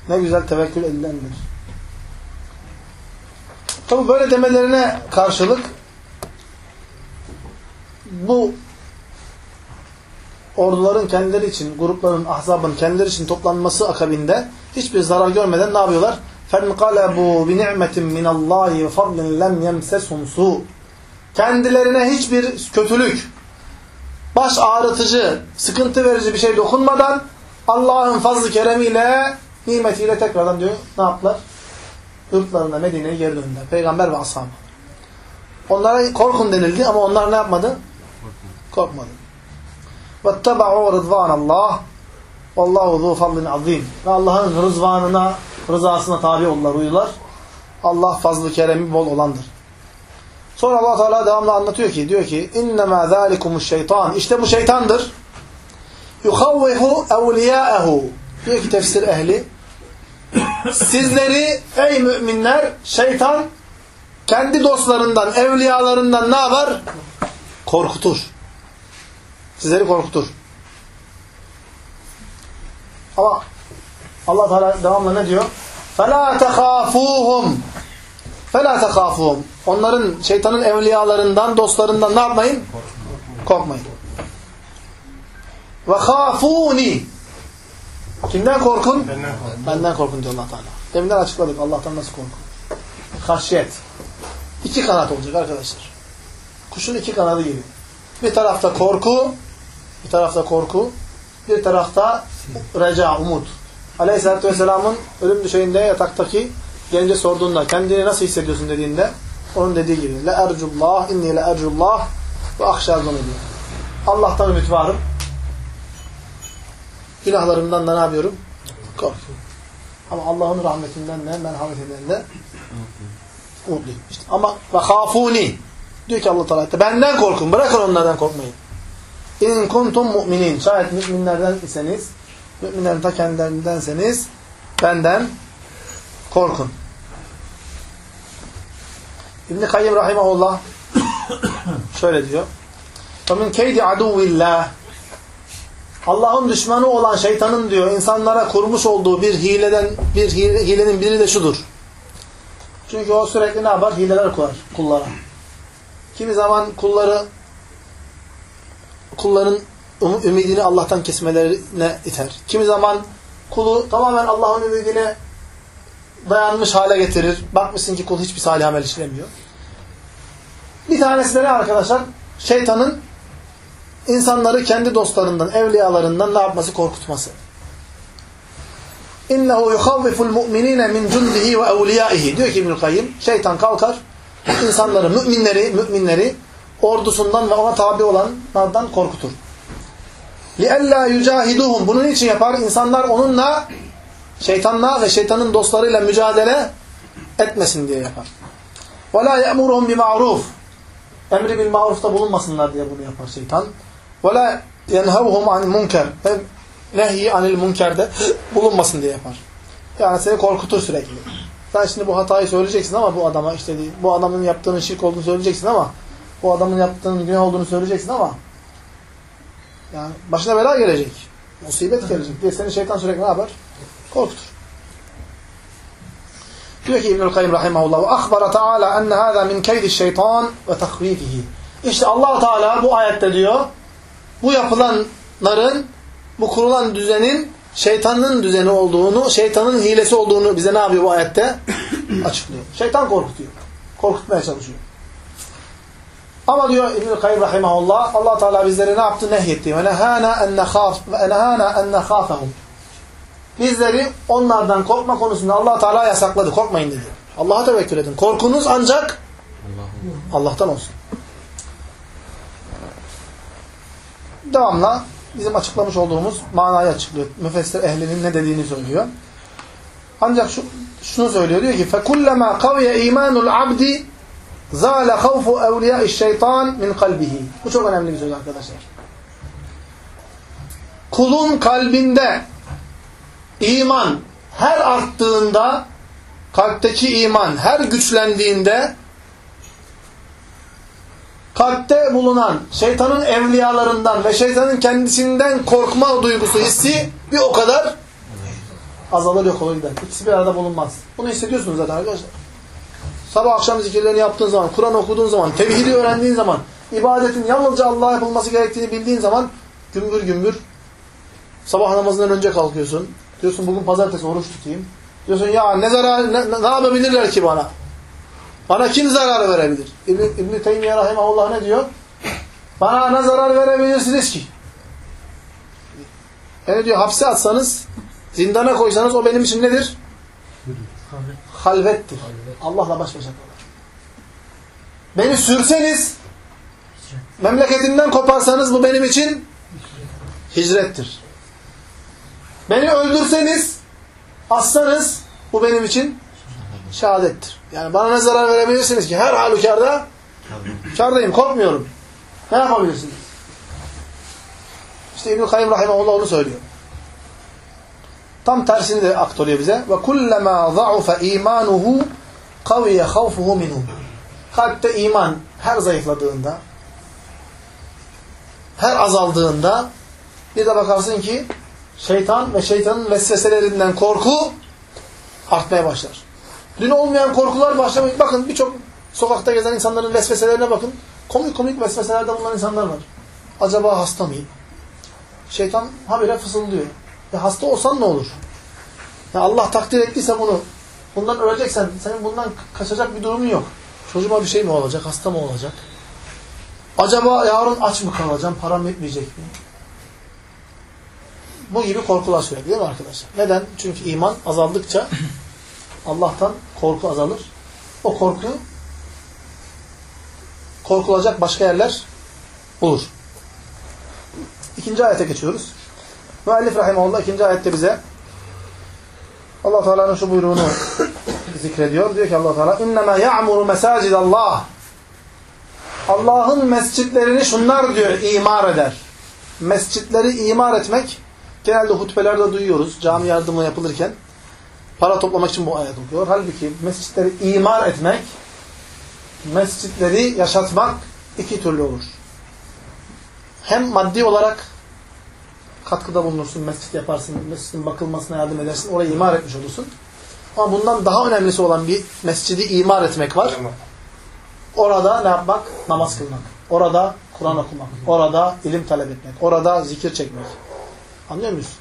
Ne güzel tevekkül edilendir. Tabi böyle demelerine karşılık bu orduların kendileri için, grupların, ahzabın kendileri için toplanması akabinde hiçbir zarar görmeden ne yapıyorlar? فَنْقَلَبُوا بِنِعْمَةٍ مِنَ اللّٰهِ وَفَضْلٍ لَمْ يَمْسَسُمْ سُوءٍ Kendilerine hiçbir kötülük, baş ağrıtıcı, sıkıntı verici bir şey dokunmadan Allah'ın fazlı keremiyle, nimetiyle tekrardan diyor ne yaptılar? Yurtlarına Medine'ye geri döndüler. Peygamber ve ashabı. Onlara korkun denildi ama onlar ne yapmadı? Korkmadı. وَاتَّبَعُوا رِضْوَانَ اللّٰهِ وَاللّٰهُ ذُو فَضْلٍ عَظِيمٍ Ve Allah'ın rızvanına, rızasına tabi oldular, uydular. Allah fazlı keremi bol olandır. Sonra Allah Teala devamlı anlatıyor ki, diyor ki, اِنَّمَا ذَٰلِكُمُ şeytan. İşte bu şeytandır. يُخَوِّهُ اَوْلِيَاءَهُ Diyor ki tefsir ehli, sizleri ey müminler, şeytan kendi dostlarından, evliyalarından ne yapar? Korkutur. Sizleri korkutur. Ama Allah Teala devamlı ne diyor? فَلَا تَخَافُوهُمْ فَلَا تَخَافُوهُمْ Onların, şeytanın evliyalarından, dostlarından ne yapmayın? Korkmayın. Ve khafuni. Kimden korkun? Benden korkun, Benden korkun diyor allah Teala. Deminden açıkladık Allah'tan nasıl korkun. Haşyet. İki kanat olacak arkadaşlar. Kuşun iki kanadı gibi. Bir tarafta korku, bir tarafta korku, bir tarafta reca, umut. Aleyhisselatü Vesselam'ın ölüm düşeğinde yataktaki gelince sorduğunda kendini nasıl hissediyorsun dediğinde onun dediği gibi le ercullah inni le ercullah ve ahşazunu diyor. Allah'tan ümit varım. Günahlarımdan da ne yapıyorum? Korkuyorum. Ama Allah'ın rahmetinden de merhametinden de umutluyum. İşte ama ve hafuni diyor ki Allah Teala benden korkun. Bırakın onlardan korkmayın. İn kuntum mu'minin. Şayet müminlerden iseniz, müminlerin ta kendilerindenseniz benden korkun. İbn-i Kayyim Rahimahullah şöyle diyor. وَمِنْ كَيْدِ عَدُوِّ اللّٰهِ Allah'ın düşmanı olan şeytanın diyor insanlara kurmuş olduğu bir hileden bir hile, hilenin biri de şudur. Çünkü o sürekli ne yapar? Hileler kurar kullara. Kimi zaman kulları kulların üm- ümidini Allah'tan kesmelerine iter. Kimi zaman kulu tamamen Allah'ın ümidine dayanmış hale getirir. Bakmışsın ki kul hiçbir salih amel işlemiyor. Bir tanesi de ne arkadaşlar? Şeytanın insanları kendi dostlarından, evliyalarından ne yapması? Korkutması. İnnehu yuhavviful mu'minine min cundihi ve evliyaihi. Diyor ki İbnül Kayyim, şeytan kalkar, insanları, müminleri, müminleri ordusundan ve ona tabi olanlardan korkutur. لِأَلَّا يُجَاهِدُهُمْ Bunun için yapar. İnsanlar onunla, şeytanla ve şeytanın dostlarıyla mücadele etmesin diye yapar. وَلَا يَأْمُرُهُمْ بِمَعْرُوفٍ Emri bil marufta bulunmasınlar diye bunu yapar şeytan. وَلَا يَنْهَوْهُمْ عَنِ الْمُنْكَرِ Hem nehi anil münkerde bulunmasın diye yapar. Yani seni korkutur sürekli. Sen şimdi bu hatayı söyleyeceksin ama bu adama işte bu adamın yaptığının şirk olduğunu söyleyeceksin ama bu adamın yaptığının günah olduğunu söyleyeceksin ama yani başına bela gelecek. Musibet gelecek diye seni şeytan sürekli ne yapar? Korkudur. Diyor ki İbnül Kayyum rahimahullah ve akbara Teala enne hâzâ min keydi şeytan ve takvifihi. İşte allah Teala bu ayette diyor bu yapılanların bu kurulan düzenin şeytanın düzeni olduğunu, şeytanın hilesi olduğunu bize ne yapıyor bu ayette? Açıklıyor. Şeytan korkutuyor. Korkutmaya çalışıyor. Ama diyor İbn-i Kayyum Rahimahullah allah Teala bizleri ne yaptı? Nehyetti. Ve nehâna en nehâfehum Bizleri onlardan korkma konusunda allah Teala yasakladı. Korkmayın dedi. Allah'a tevekkül edin. Korkunuz ancak Allah'tan olsun. Devamla bizim açıklamış olduğumuz manayı açıklıyor. Müfessir ehlinin ne dediğini söylüyor. Ancak şu, şunu söylüyor. Diyor ki فَكُلَّمَا قَوْيَ اِيمَانُ الْعَبْدِ زَالَ خَوْفُ اَوْلِيَاءِ الشَّيْطَانِ مِنْ قَلْبِهِ Bu çok önemli bir söz arkadaşlar. Kulun kalbinde iman her arttığında kalpteki iman her güçlendiğinde kalpte bulunan şeytanın evliyalarından ve şeytanın kendisinden korkma duygusu, hissi bir o kadar azalır yok olur gider. İkisi bir arada bulunmaz. Bunu hissediyorsunuz zaten arkadaşlar. Sabah akşam zikirlerini yaptığın zaman, Kur'an okuduğun zaman, tevhidi öğrendiğin zaman, ibadetin yalnızca Allah'a yapılması gerektiğini bildiğin zaman gümbür gümbür sabah namazından önce kalkıyorsun. Diyorsun bugün pazartesi oruç tutayım. Diyorsun ya ne zarar ne, ne yapabilirler ki bana? Bana kim zarar verebilir? İbn-i İbn Teymiye Rahimahullah ne diyor? Bana ne zarar verebilirsiniz ki? Yani diyor hapse atsanız, zindana koysanız o benim için nedir? Halvettir. Allah'la baş başa kalır. Beni sürseniz, memleketimden koparsanız bu benim için hicrettir. Beni öldürseniz, assanız bu benim için şehadettir. Yani bana ne zarar verebilirsiniz ki? Her halükarda kardayım, korkmuyorum. Ne yapabilirsiniz? İşte İbn-i Kayyum Rahimahullah onu söylüyor. Tam tersini de aktarıyor bize. Ve kullama za'ufa imanuhu kaviye havfuhu minhu. Kalpte iman her zayıfladığında, her azaldığında bir de bakarsın ki şeytan ve şeytanın vesveselerinden korku artmaya başlar. Dün olmayan korkular başlamayı. Bakın birçok sokakta gezen insanların vesveselerine bakın. Komik komik vesveselerde bulunan insanlar var. Acaba hasta mıyım? Şeytan habire fısıldıyor. Ya hasta olsan ne olur? Ya Allah takdir ettiyse bunu, bundan öleceksen, senin bundan kaçacak bir durumun yok. Çocuğuma bir şey mi olacak, hasta mı olacak? Acaba yarın aç mı kalacağım, param yetmeyecek mi? Bu gibi korkular sürekli değil mi arkadaşlar? Neden? Çünkü iman azaldıkça Allah'tan korku azalır. O korku korkulacak başka yerler bulur. İkinci ayete geçiyoruz. Müellif Rahimahullah ikinci ayette bize allah Teala'nın şu buyruğunu zikrediyor. Diyor ki allah Teala اِنَّمَا يَعْمُرُ مَسَاجِدَ اللّٰهِ Allah'ın mescitlerini şunlar diyor imar eder. Mescitleri imar etmek genelde hutbelerde duyuyoruz. Cami yardımı yapılırken para toplamak için bu ayet okuyor. Halbuki mescitleri imar etmek mescitleri yaşatmak iki türlü olur. Hem maddi olarak katkıda bulunursun, mescit yaparsın, mescidin bakılmasına yardım edersin, orayı imar etmiş olursun. Ama bundan daha önemlisi olan bir mescidi imar etmek var. Orada ne yapmak? Namaz kılmak. Orada Kur'an okumak. Orada ilim talep etmek. Orada zikir çekmek. Anlıyor muyuz?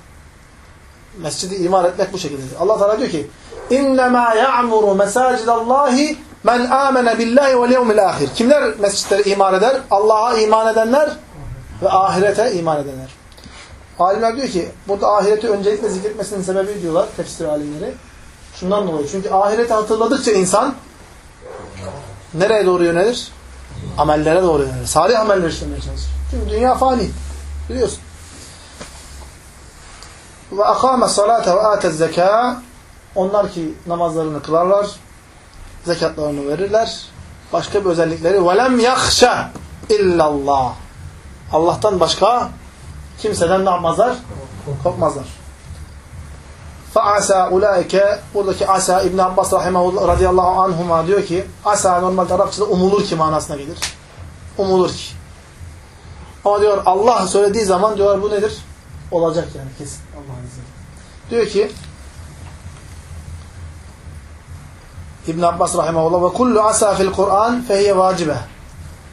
Mescidi imar etmek bu şekildedir. Allah Teala diyor ki: "İnnemâ ya'muru mesâcidallahi men âmene billahi vel yevmil âhir." Kimler mescitleri imar eder? Allah'a iman edenler ve ahirete iman edenler. Alimler diyor ki burada ahireti öncelikle zikretmesinin sebebi diyorlar tefsir alimleri. Şundan dolayı. Çünkü ahireti hatırladıkça insan nereye doğru yönelir? Amellere doğru yönelir. Salih ameller işlemeye çalışır. Çünkü dünya fani. Biliyorsun ve akame salate ve ate zeka onlar ki namazlarını kılarlar zekatlarını verirler başka bir özellikleri ve lem yahşa illallah Allah'tan başka kimseden ne yapmazlar? Korkmazlar. Fa'asa ulaike buradaki asa İbn Abbas rahimehullah radıyallahu anhuma diyor ki asa normalde Arapçada umulur ki manasına gelir. Umulur ki. Ama diyor Allah söylediği zaman diyorlar bu nedir? Olacak yani kesin. Diyor ki İbn Abbas rahimahullah ve kullu asa fil Kur'an fehiye vacibe.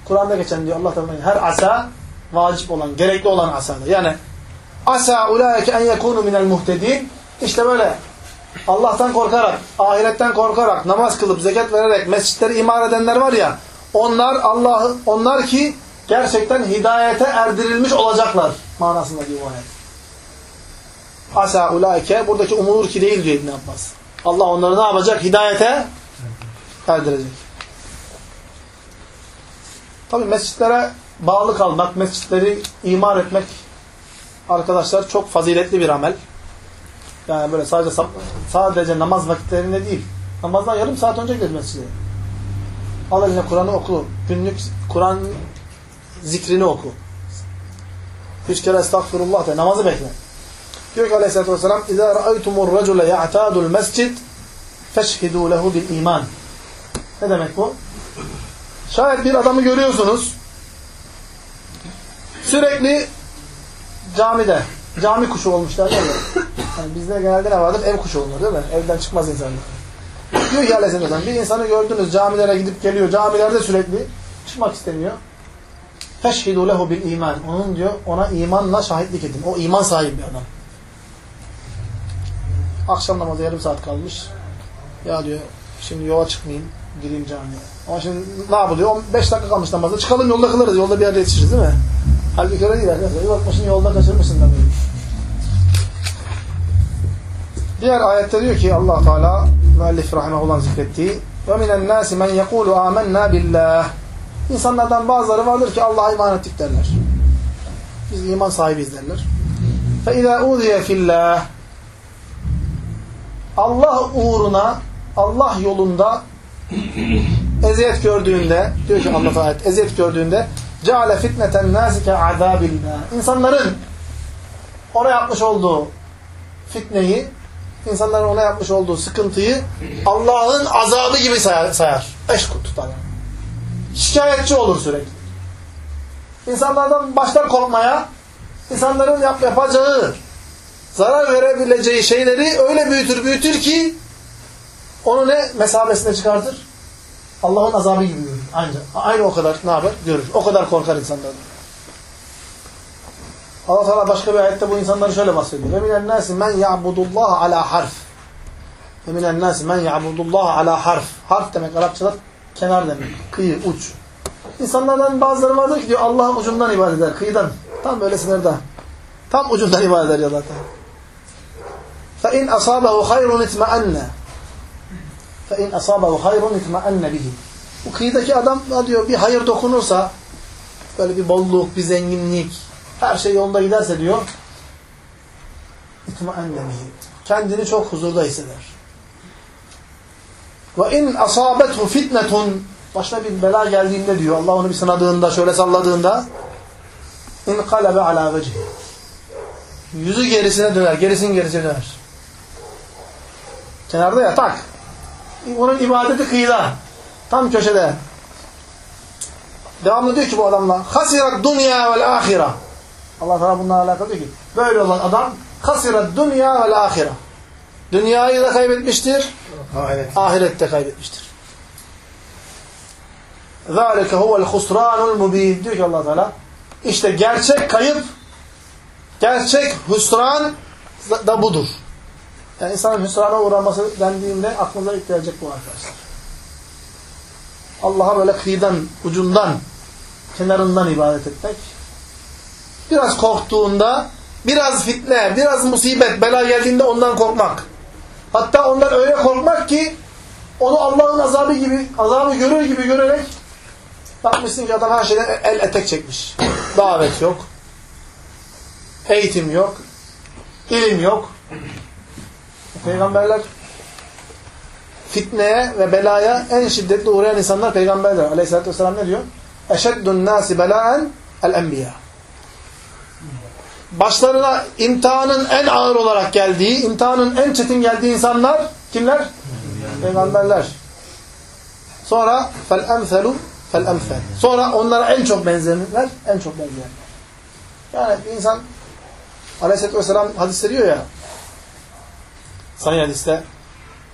Kur'an'da geçen diyor Allah tarafından her asa vacip olan, gerekli olan asadır. Yani asa ulaike en yekunu minel muhtedin işte böyle Allah'tan korkarak, ahiretten korkarak, namaz kılıp, zekat vererek mescitleri imar edenler var ya, onlar Allah onlar ki gerçekten hidayete erdirilmiş olacaklar manasında bu ayet. Asa ulaike buradaki umulur ki değil diyor İbn Abbas. Allah onları ne yapacak? Hidayete erdirecek. Tabi mescitlere bağlı kalmak, mescitleri imar etmek arkadaşlar çok faziletli bir amel. Yani böyle sadece sadece namaz vakitlerinde değil. Namazdan yarım saat önce gidelim mescide. Al eline Kur'an'ı oku. Günlük Kur'an zikrini oku. Üç kere estağfurullah de. Namazı bekle. Diyor ki aleyhissalatü vesselam اِذَا رَأَيْتُمُ الرَّجُلَ يَعْتَادُ الْمَسْجِدِ فَشْهِدُوا لَهُ بِالْا۪يمَانِ Ne demek bu? Şayet bir adamı görüyorsunuz sürekli camide cami kuşu olmuşlar değil mi? Yani bizde genelde ne vardır? Ev kuşu olunur değil mi? Evden çıkmaz insanlar. Diyor ki aleyhisselam bir insanı gördünüz camilere gidip geliyor. Camilerde sürekli çıkmak istemiyor. Feşhidu lehu bil iman. Onun diyor ona imanla şahitlik edin. O iman sahibi bir adam. Akşam namazı yarım saat kalmış. Ya diyor şimdi yola çıkmayayım. Gireyim camiye. Ama şimdi ne yapılıyor? 5 dakika kalmış namazda. Çıkalım yolda kılırız. Yolda bir yerde yetişiriz değil mi? Halbuki öyle değil arkadaşlar. Bakmışsın yolda kaçırmışsın da böyle. Diğer ayette diyor ki Allah Teala müellif rahimehullah zikrettiği ve minen nasi men yekulu amennâ billah İnsanlardan bazıları vardır ki Allah'a iman ettik derler. Biz iman sahibiyiz derler. Fe izâ uziye fillah Allah uğruna Allah yolunda eziyet gördüğünde diyor ki Allah Teala eziyet gördüğünde ceale fitneten nasike azabillah İnsanların ona yapmış olduğu fitneyi insanların ona yapmış olduğu sıkıntıyı Allah'ın azabı gibi sayar. sayar. Eşkut tutar. Şikayetçi olur sürekli. İnsanlardan başlar korkmaya, insanların yap yapacağı, zarar verebileceği şeyleri öyle büyütür büyütür ki onu ne mesabesine çıkartır? Allah'ın azabı gibi görür. Aynı, aynı o kadar ne yapar? Görür. O kadar korkar insanlardan. Allah Teala başka bir ayette bu insanları şöyle bahsediyor. Ve minen nasi men ya'budullah ala harf. Ve minen nasi men ya'budullah ala harf. Harf demek Arapçada kenar demek. Kıyı, uç. İnsanlardan bazıları vardır ki diyor Allah'ın ucundan ibadet eder, kıyıdan. Tam böyle sınırda. Tam ucundan ibadet eder Allah Teala. فَاِنْ أَصَابَهُ خَيْرٌ اِتْمَأَنَّ فَاِنْ أَصَابَهُ خَيْرٌ اِتْمَأَنَّ بِهِ Bu kıyıdaki adam diyor bir hayır dokunursa böyle bir bolluk, bir zenginlik, her şey yolunda giderse diyor اِتْمَأَنَّ بِهِ Kendini çok huzurda hisseder. وَاِنْ أَصَابَتْهُ فِتْنَةٌ Başına bir bela geldiğinde diyor, Allah onu bir sınadığında, şöyle salladığında اِنْ قَلَبَ عَلَى وَجْهِ Yüzü gerisine döner, gerisin gerisine döner. Kenarda ya, tak. Onun ibadeti kıyıda. Tam köşede. Devamlı diyor ki bu adamla hasirat dünya vel ahire. Allah Teala bununla alakalı diyor ki böyle olan adam hasirat dünya vel ahire. Dünyayı da kaybetmiştir, Ahiret. ahirette kaybetmiştir. ذَٰلِكَ هُوَ الْخُسْرَانُ الْمُب۪ينَ diyor ki allah Teala. İşte gerçek kayıp, gerçek hüsran da budur. Yani insanın hüsrana uğraması dendiğinde aklınıza ilk gelecek bu arkadaşlar. Allah'a böyle kıyıdan, ucundan, kenarından ibadet etmek. Biraz korktuğunda, biraz fitne, biraz musibet, bela geldiğinde ondan korkmak. Hatta ondan öyle korkmak ki onu Allah'ın azabı gibi, azabı görür gibi görerek bakmışsın ki adam her şeyden el etek çekmiş. Davet yok. Eğitim yok. ilim yok. Peygamberler fitneye ve belaya en şiddetli uğrayan insanlar peygamberler. Aleyhisselatü vesselam ne diyor? Eşeddun nasi belaen el enbiya. Başlarına imtihanın en ağır olarak geldiği, imtihanın en çetin geldiği insanlar kimler? Peygamberler. Sonra fel emselu fel emsel. Sonra onlara en çok benzeyenler, en çok benzeyenler. Yani bir insan Aleyhisselatü vesselam hadis diyor ya Sahih hadiste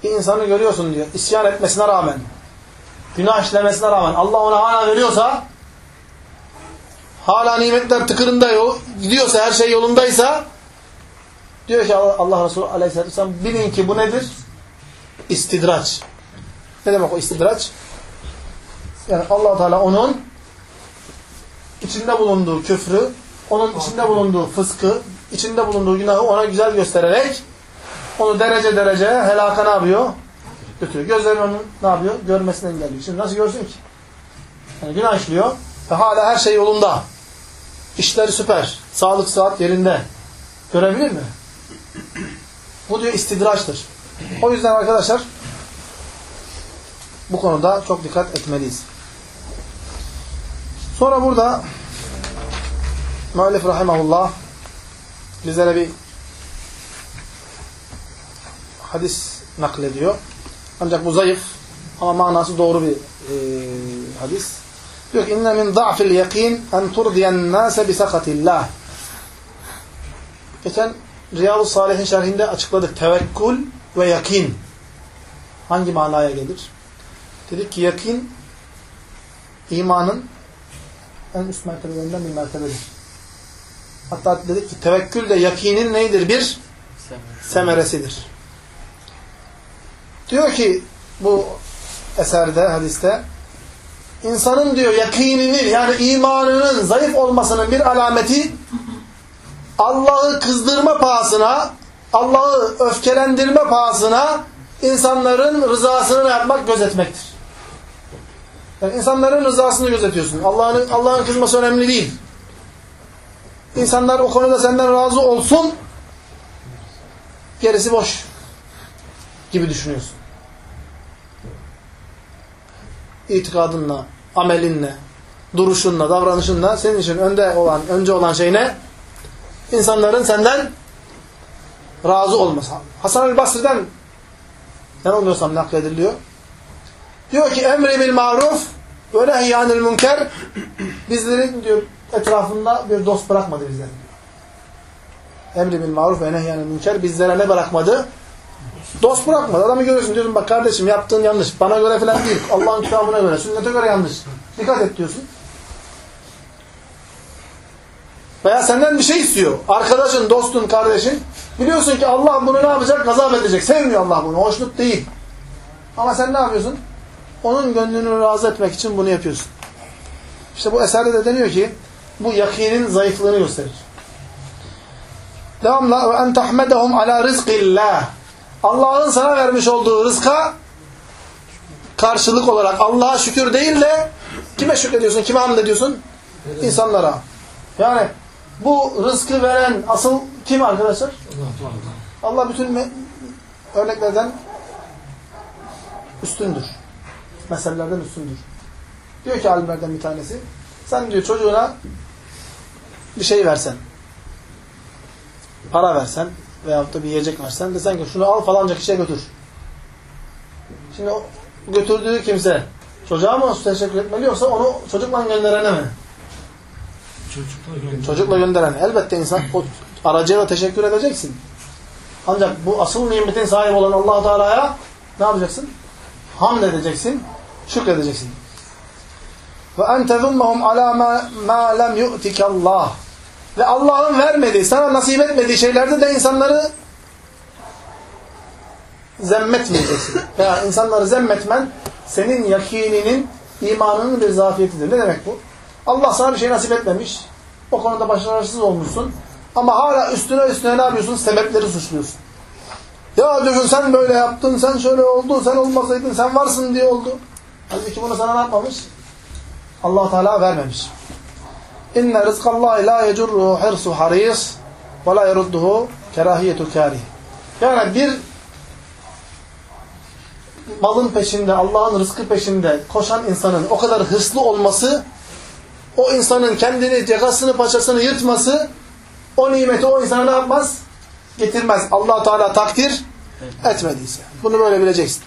bir insanı görüyorsun diyor. isyan etmesine rağmen günah işlemesine rağmen Allah ona hala veriyorsa hala nimetler tıkırında gidiyorsa her şey yolundaysa diyor ki Allah, Allah Resulü Aleyhisselatü Vesselam bilin ki bu nedir? İstidraç. Ne demek o istidraç? Yani allah Teala onun içinde bulunduğu küfrü, onun içinde bulunduğu fıskı, içinde bulunduğu günahı ona güzel göstererek onu derece derece helaka ne yapıyor? Götürüyor. Gözlerini onun ne yapıyor? Görmesini engelliyor. Şimdi nasıl görsün ki? Yani günah işliyor ve hala her şey yolunda. İşleri süper. Sağlık saat yerinde. Görebilir mi? Bu diyor istidraçtır. O yüzden arkadaşlar bu konuda çok dikkat etmeliyiz. Sonra burada Muallif Rahimahullah bizlere bir hadis naklediyor. Ancak bu zayıf ama manası doğru bir e, hadis. Diyor ki inne min da'fil yakin en turdiyen nase bi sakatillah. Geçen Riyadu Salih'in şerhinde açıkladık. Tevekkül ve yakin. Hangi manaya gelir? Dedik ki yakin imanın en üst mertebelerinden bir mertebedir. Hatta dedik ki tevekkül de yakinin neydir? Bir semeresidir. Diyor ki bu eserde, hadiste insanın diyor yakininin yani imanının zayıf olmasının bir alameti Allah'ı kızdırma pahasına Allah'ı öfkelendirme pahasına insanların rızasını yapmak, gözetmektir. Yani insanların rızasını gözetiyorsun. Allah'ın Allah'ın kızması önemli değil. İnsanlar o konuda senden razı olsun gerisi boş gibi düşünüyorsun. İtikadınla, amelinle, duruşunla, davranışınla senin için önde olan, önce olan şey ne? İnsanların senden razı olması. Hasan el-Basri'den yanılmıyorsam naklediliyor. Diyor ki emri bil maruf ve nehyanil münker bizlerin diyor etrafında bir dost bırakmadı bizlerin. Emri bil maruf ve nehyanil münker bizlere ne bırakmadı? Dost bırakmadı. Adamı görüyorsun diyorsun bak kardeşim yaptığın yanlış. Bana göre falan değil. Allah'ın kitabına göre, sünnete göre yanlış. Dikkat et diyorsun. Veya senden bir şey istiyor. Arkadaşın, dostun, kardeşin. Biliyorsun ki Allah bunu ne yapacak? Gazap edecek. Sevmiyor Allah bunu. Hoşnut değil. Ama sen ne yapıyorsun? Onun gönlünü razı etmek için bunu yapıyorsun. İşte bu eserde de deniyor ki bu yakinin zayıflığını gösterir. Devamla ve en tahmedehum ala rizqillah. Allah'ın sana vermiş olduğu rızka karşılık olarak Allah'a şükür değil de kime şükrediyorsun, kime hamd ediyorsun? İnsanlara. Yani bu rızkı veren asıl kim arkadaşlar? Allah bütün örneklerden üstündür. Meselelerden üstündür. Diyor ki alimlerden bir tanesi, sen diyor çocuğuna bir şey versen, para versen veyahut da bir yiyecek versen, desen ki şunu al falanca kişiye götür. Şimdi o götürdüğü kimse çocuğa mı teşekkür etmeli yoksa onu çocukla gönderene mi? Çocuklar gönder. Çocukla gönderen. Elbette insan o aracıyla teşekkür edeceksin. Ancak bu asıl nimetin sahibi olan allah Teala'ya ne yapacaksın? Hamd edeceksin, şükredeceksin. Ve en tezummahum ala ma, ma lem yu'tike Allah. Ve Allah'ın vermediği, sana nasip etmediği şeylerde de insanları zemmetmeyeceksin. Veya insanları zemmetmen senin yakininin, imanının bir zafiyetidir. Ne demek bu? Allah sana bir şey nasip etmemiş. O konuda başarısız olmuşsun. Ama hala üstüne üstüne ne yapıyorsun? Sebepleri suçluyorsun. Ya diyorsun sen böyle yaptın, sen şöyle oldu, sen olmasaydın, sen varsın diye oldu. Halbuki bunu sana ne yapmamış? allah Teala vermemiş. İnne rizkallahi la yecurruhu hirsu haris ve la yerudduhu kerahiyetu karih. Yani bir malın peşinde, Allah'ın rızkı peşinde koşan insanın o kadar hırslı olması, o insanın kendini, cekasını, paçasını yırtması, o nimeti o insana ne yapmaz? Getirmez. allah Teala takdir etmediyse. Bunu böyle bileceksin.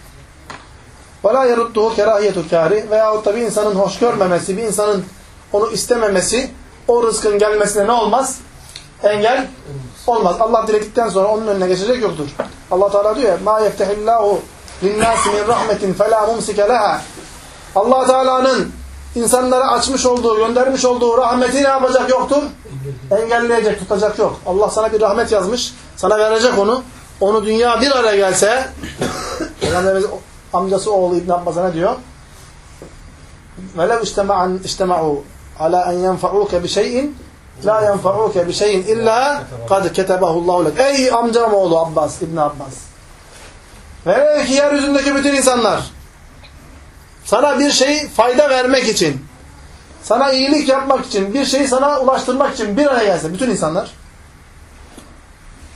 وَلَا يَرُدُّهُ كَرَاهِيَةُ الْكَارِ Veyahut da bir insanın hoş görmemesi, bir insanın onu istememesi o rızkın gelmesine ne olmaz? Engel olmaz. Allah diledikten sonra onun önüne geçecek yoktur. Allah Teala diyor ya ma yeftehillahu linnâsi min rahmetin felâ mumsike leha. Allah Teala'nın insanlara açmış olduğu, göndermiş olduğu rahmeti ne yapacak yoktur? Engelleyecek, tutacak yok. Allah sana bir rahmet yazmış, sana verecek onu. Onu dünya bir araya gelse, Peygamberimiz amcası oğlu İbn Abbas'a ne diyor? Velev iştema'u ala en yenfa'uke bi şeyin la yenfa'uke bi şeyin illa kad ketebahullahu lek. Ey amcam oğlu Abbas, İbn Abbas. Ve ki yeryüzündeki bütün insanlar sana bir şey fayda vermek için, sana iyilik yapmak için, bir şeyi sana ulaştırmak için bir araya gelse bütün insanlar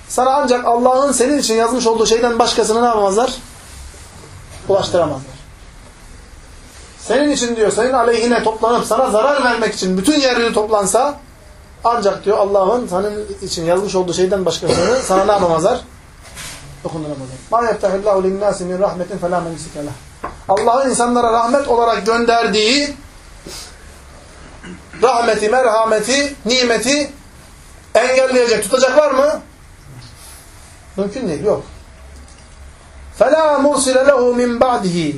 sana ancak Allah'ın senin için yazmış olduğu şeyden başkasına ne yapamazlar? Ulaştıramazlar Senin için diyor, senin aleyhine toplanıp sana zarar vermek için bütün yeryüzü toplansa, ancak diyor Allah'ın senin için yazmış olduğu şeyden başkasını sana ne yapamazlar? Dokunduramazlar. مَا يَفْتَحِ اللّٰهُ لِلنَّاسِ مِنْ رَحْمَةٍ فَلَا مَنْسِكَ لَهُ Allah'ın insanlara rahmet olarak gönderdiği rahmeti, merhameti, nimeti engelleyecek, tutacak var mı? Mümkün değil, yok. فَلَا مُرْسِلَ لَهُ مِنْ بَعْدِهِ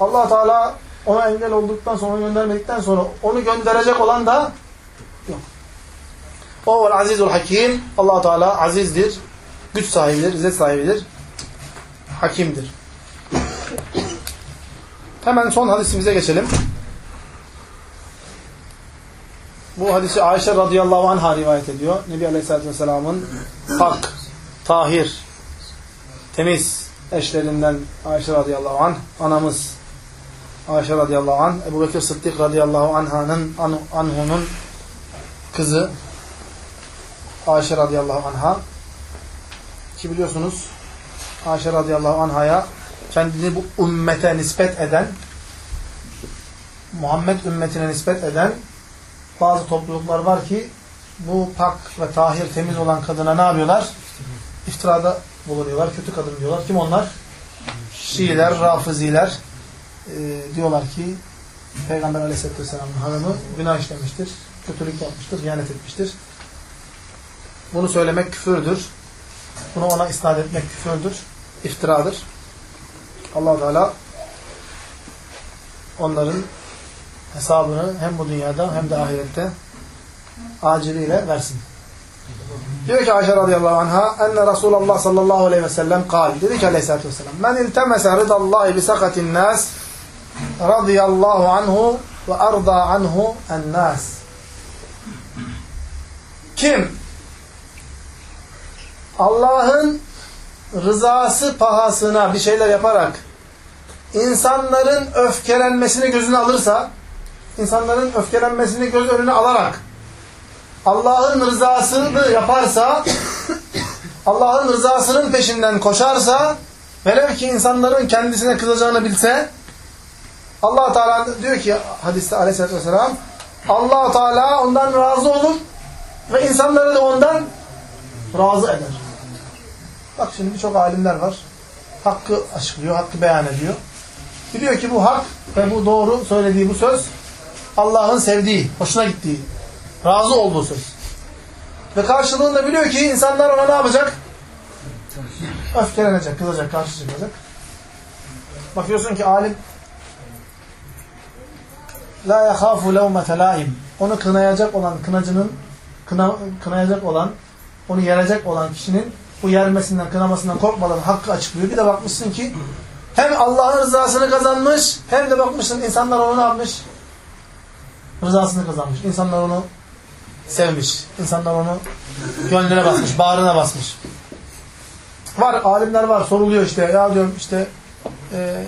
allah Teala ona engel olduktan sonra, göndermedikten sonra onu gönderecek olan da yok. O vel azizul hakim. allah Teala azizdir, güç sahibidir, izzet sahibidir, hakimdir. Hemen son hadisimize geçelim. Bu hadisi Ayşe radıyallahu anh'a rivayet ediyor. Nebi Aleyhisselatü Vesselam'ın hak, tahir, temiz eşlerinden Ayşe radıyallahu anh, anamız Ayşe radıyallahu anh, Ebu Bekir Sıddık radıyallahu anh'ın an, anhunun kızı Ayşe radıyallahu anh'a ki biliyorsunuz Ayşe radıyallahu anh'a kendini bu ümmete nispet eden Muhammed ümmetine nispet eden bazı topluluklar var ki bu pak ve tahir temiz olan kadına ne yapıyorlar? İftirada bulunuyorlar. Kötü kadın diyorlar. Kim onlar? Şiiler, Rafiziler e, diyorlar ki Peygamber Aleyhisselatü Vesselam'ın hanımı günah işlemiştir. Kötülük yapmıştır. ihanet etmiştir. Bunu söylemek küfürdür. Bunu ona isnat etmek küfürdür. iftiradır allah Teala onların hesabını hem bu dünyada hem de ahirette aciliyle versin. Diyor ki Ayşe radıyallahu anha enne Resulullah sallallahu aleyhi ve sellem kal. Dedi ki aleyhissalatü vesselam men iltemese ridallahi bi sakatin nas radıyallahu anhu ve arda anhu en nas. Kim Allah'ın rızası pahasına bir şeyler yaparak insanların öfkelenmesini gözüne alırsa insanların öfkelenmesini göz önüne alarak Allah'ın rızasını yaparsa Allah'ın rızasının peşinden koşarsa velev ki insanların kendisine kızacağını bilse allah Teala diyor ki hadiste aleyhissalatü vesselam allah Teala ondan razı olur ve insanları da ondan razı eder. Bak şimdi birçok alimler var. Hakkı açıklıyor, hakkı beyan ediyor. Biliyor ki bu hak ve bu doğru söylediği bu söz Allah'ın sevdiği, hoşuna gittiği, razı olduğu söz. Ve karşılığında biliyor ki insanlar ona ne yapacak? Öfkelenecek, kızacak, karşı çıkacak. Bakıyorsun ki alim la yahafu levmete laim. Onu kınayacak olan kınacının kına, kınayacak olan onu yerecek olan kişinin bu yermesinden, kınamasından korkmadan hakkı açıklıyor. Bir de bakmışsın ki hem Allah'ın rızasını kazanmış hem de bakmışsın insanlar onu ne? Rızasını kazanmış. İnsanlar onu sevmiş. İnsanlar onu gönlüne basmış, bağrına basmış. Var, alimler var. Soruluyor işte. Ya diyorum işte e,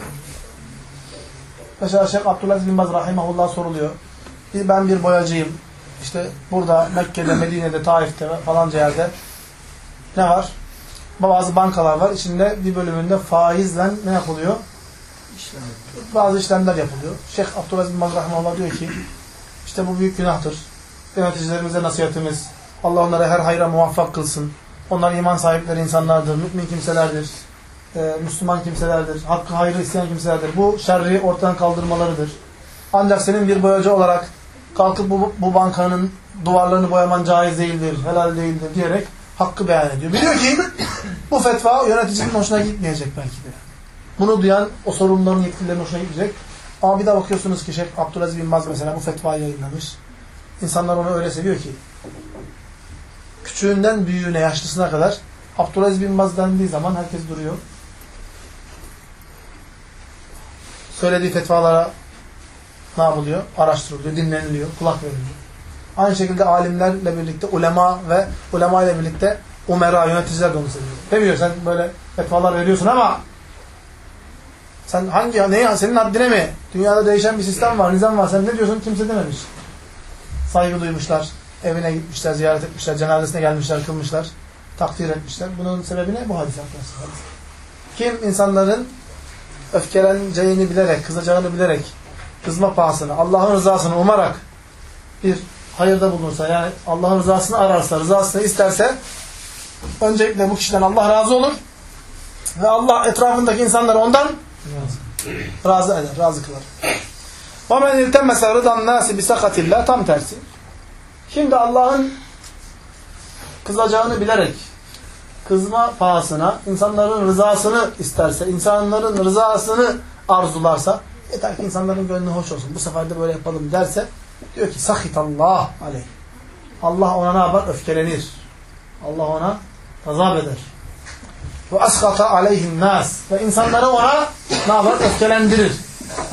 mesela Şeyh Abdülaziz bin Baz Rahimahullah soruluyor. Ben bir boyacıyım. İşte burada Mekke'de, Medine'de, Taif'te falanca yerde ne var? Bazı bankalar var. İçinde bir bölümünde faizle ne yapılıyor? İşlem. Bazı işlemler yapılıyor. Şeyh Abdülaziz bin Baz Rahimahullah diyor ki işte bu büyük günahtır. Yöneticilerimize nasihatimiz. Allah onlara her hayra muvaffak kılsın. Onlar iman sahipleri insanlardır. Mümin kimselerdir. Ee, Müslüman kimselerdir. Hakkı hayrı isteyen kimselerdir. Bu şerri ortadan kaldırmalarıdır. Ancak senin bir boyacı olarak kalkıp bu, bu bankanın duvarlarını boyaman caiz değildir, helal değildir diyerek hakkı beyan ediyor. Biliyor ki bu fetva yöneticinin hoşuna gitmeyecek belki de. Bunu duyan o sorumluların yetkililerin hoşuna gitmeyecek. Ama bir de bakıyorsunuz ki Şeyh Abdülaziz bin Baz mesela bu fetvayı yayınlamış. İnsanlar onu öyle seviyor ki küçüğünden büyüğüne, yaşlısına kadar Abdülaziz bin Baz dendiği zaman herkes duruyor. Söylediği fetvalara ne yapılıyor? Araştırılıyor, dinleniliyor, kulak veriliyor. Aynı şekilde alimlerle birlikte ulema ve ulema ile birlikte umera, yöneticiler de onu seviyor. Demiyor sen böyle fetvalar veriyorsun ama sen hangi, ne, senin haddine mi? Dünyada değişen bir sistem var, nizam var. Sen ne diyorsun? Kimse dememiş. Saygı duymuşlar. Evine gitmişler, ziyaret etmişler, cenazesine gelmişler, kılmışlar. Takdir etmişler. Bunun sebebi ne? Bu hadis. Kim insanların öfkeleneceğini bilerek, kızacağını bilerek, kızma pahasını, Allah'ın rızasını umarak bir hayırda bulunursa, yani Allah'ın rızasını ararsa, rızasını isterse öncelikle bu kişiden Allah razı olur ve Allah etrafındaki insanları ondan razı eder, razı kılar. وَمَنْ اِلْتَمَّسَ رِضَى النَّاسِ بِسَخَةِ اللّٰهِ Tam tersi. Şimdi Allah'ın kızacağını bilerek kızma pahasına insanların rızasını isterse, insanların rızasını arzularsa yeter ki insanların gönlü hoş olsun. Bu sefer de böyle yapalım derse diyor ki sahitallah aleyh. Allah ona ne yapar? Öfkelenir. Allah ona gazap eder. Ve askata aleyhin nas. Ve insanları ona ne yapar? Öfkelendirir.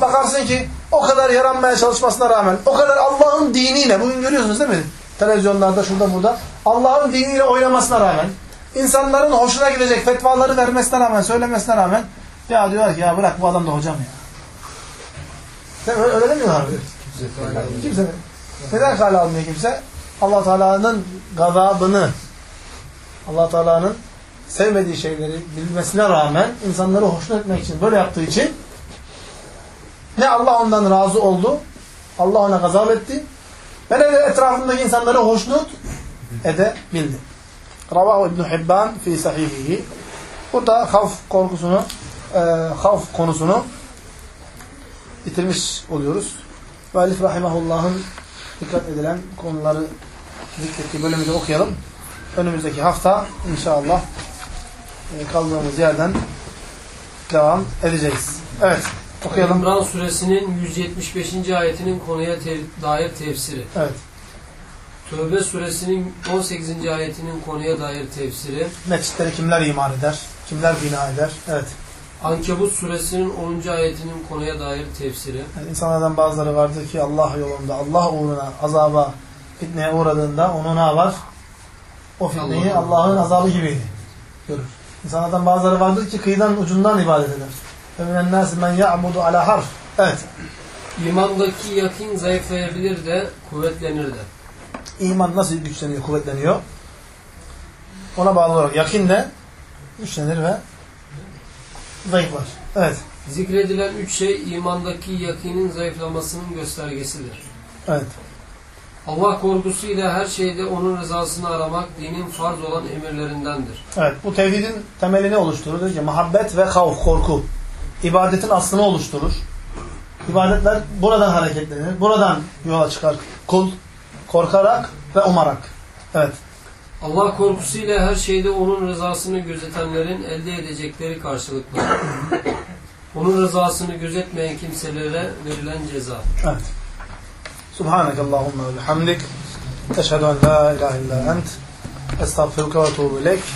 Bakarsın ki o kadar yaranmaya çalışmasına rağmen, o kadar Allah'ın diniyle, bugün görüyorsunuz değil mi? Televizyonlarda, şurada, burada. Allah'ın diniyle oynamasına rağmen, insanların hoşuna gidecek fetvaları vermesine rağmen, söylemesine rağmen, ya diyorlar ki ya bırak bu adam da hocam ya. Mi? Öyle, öyle demiyorlar mı? Kimse. Neden kale almıyor kimse? allah Teala'nın gazabını, allah Teala'nın sevmediği şeyleri bilmesine rağmen insanları hoşnut etmek için böyle yaptığı için ne Allah ondan razı oldu, Allah ona gazap etti ve ne de etrafındaki insanları hoşnut edebildi. Ravahu İbn Hibban fi sahihihi. Burada havf korkusunu, e, havf konusunu bitirmiş oluyoruz. Ve Alif Rahimahullah'ın dikkat edilen konuları zikrettiği bölümü de okuyalım. Önümüzdeki hafta inşallah e, kaldığımız yerden devam edeceğiz. Evet. Okuyalım. İmran suresinin 175. ayetinin konuya te dair tefsiri. Evet. Tövbe suresinin 18. ayetinin konuya dair tefsiri. Mescitlere kimler iman eder? Kimler bina eder? Evet. Ankebut suresinin 10. ayetinin konuya dair tefsiri. Yani insanlardan bazıları vardır ki Allah yolunda, Allah uğruna, azaba, fitneye uğradığında onu ne var? O fitneyi Allah'ın azabı gibi görür. İnsanlardan bazıları vardır ki kıyıdan ucundan ibadet eder. Ömren nâsi men ya'mudu ala harf. Evet. İmandaki yakin zayıflayabilir de, kuvvetlenir de. İman nasıl güçleniyor, kuvvetleniyor? Ona bağlı olarak yakin de güçlenir ve zayıflar. Evet. Zikredilen üç şey imandaki yakinin zayıflamasının göstergesidir. Evet. Allah korkusuyla her şeyde onun rızasını aramak dinin farz olan emirlerindendir. Evet. Bu tevhidin temelini oluşturur. Diyor ki muhabbet ve havf, korku. İbadetin aslını oluşturur. İbadetler buradan hareketlenir. Buradan yola çıkar. Kul korkarak ve umarak. Evet. Allah korkusuyla her şeyde onun rızasını gözetenlerin elde edecekleri karşılıklar. onun rızasını gözetmeyen kimselere verilen ceza. Evet. Subhanak Allahumma ve bihamdik. Eşhedü en la ilahe illa ent. Estağfiruka ve tuğbu.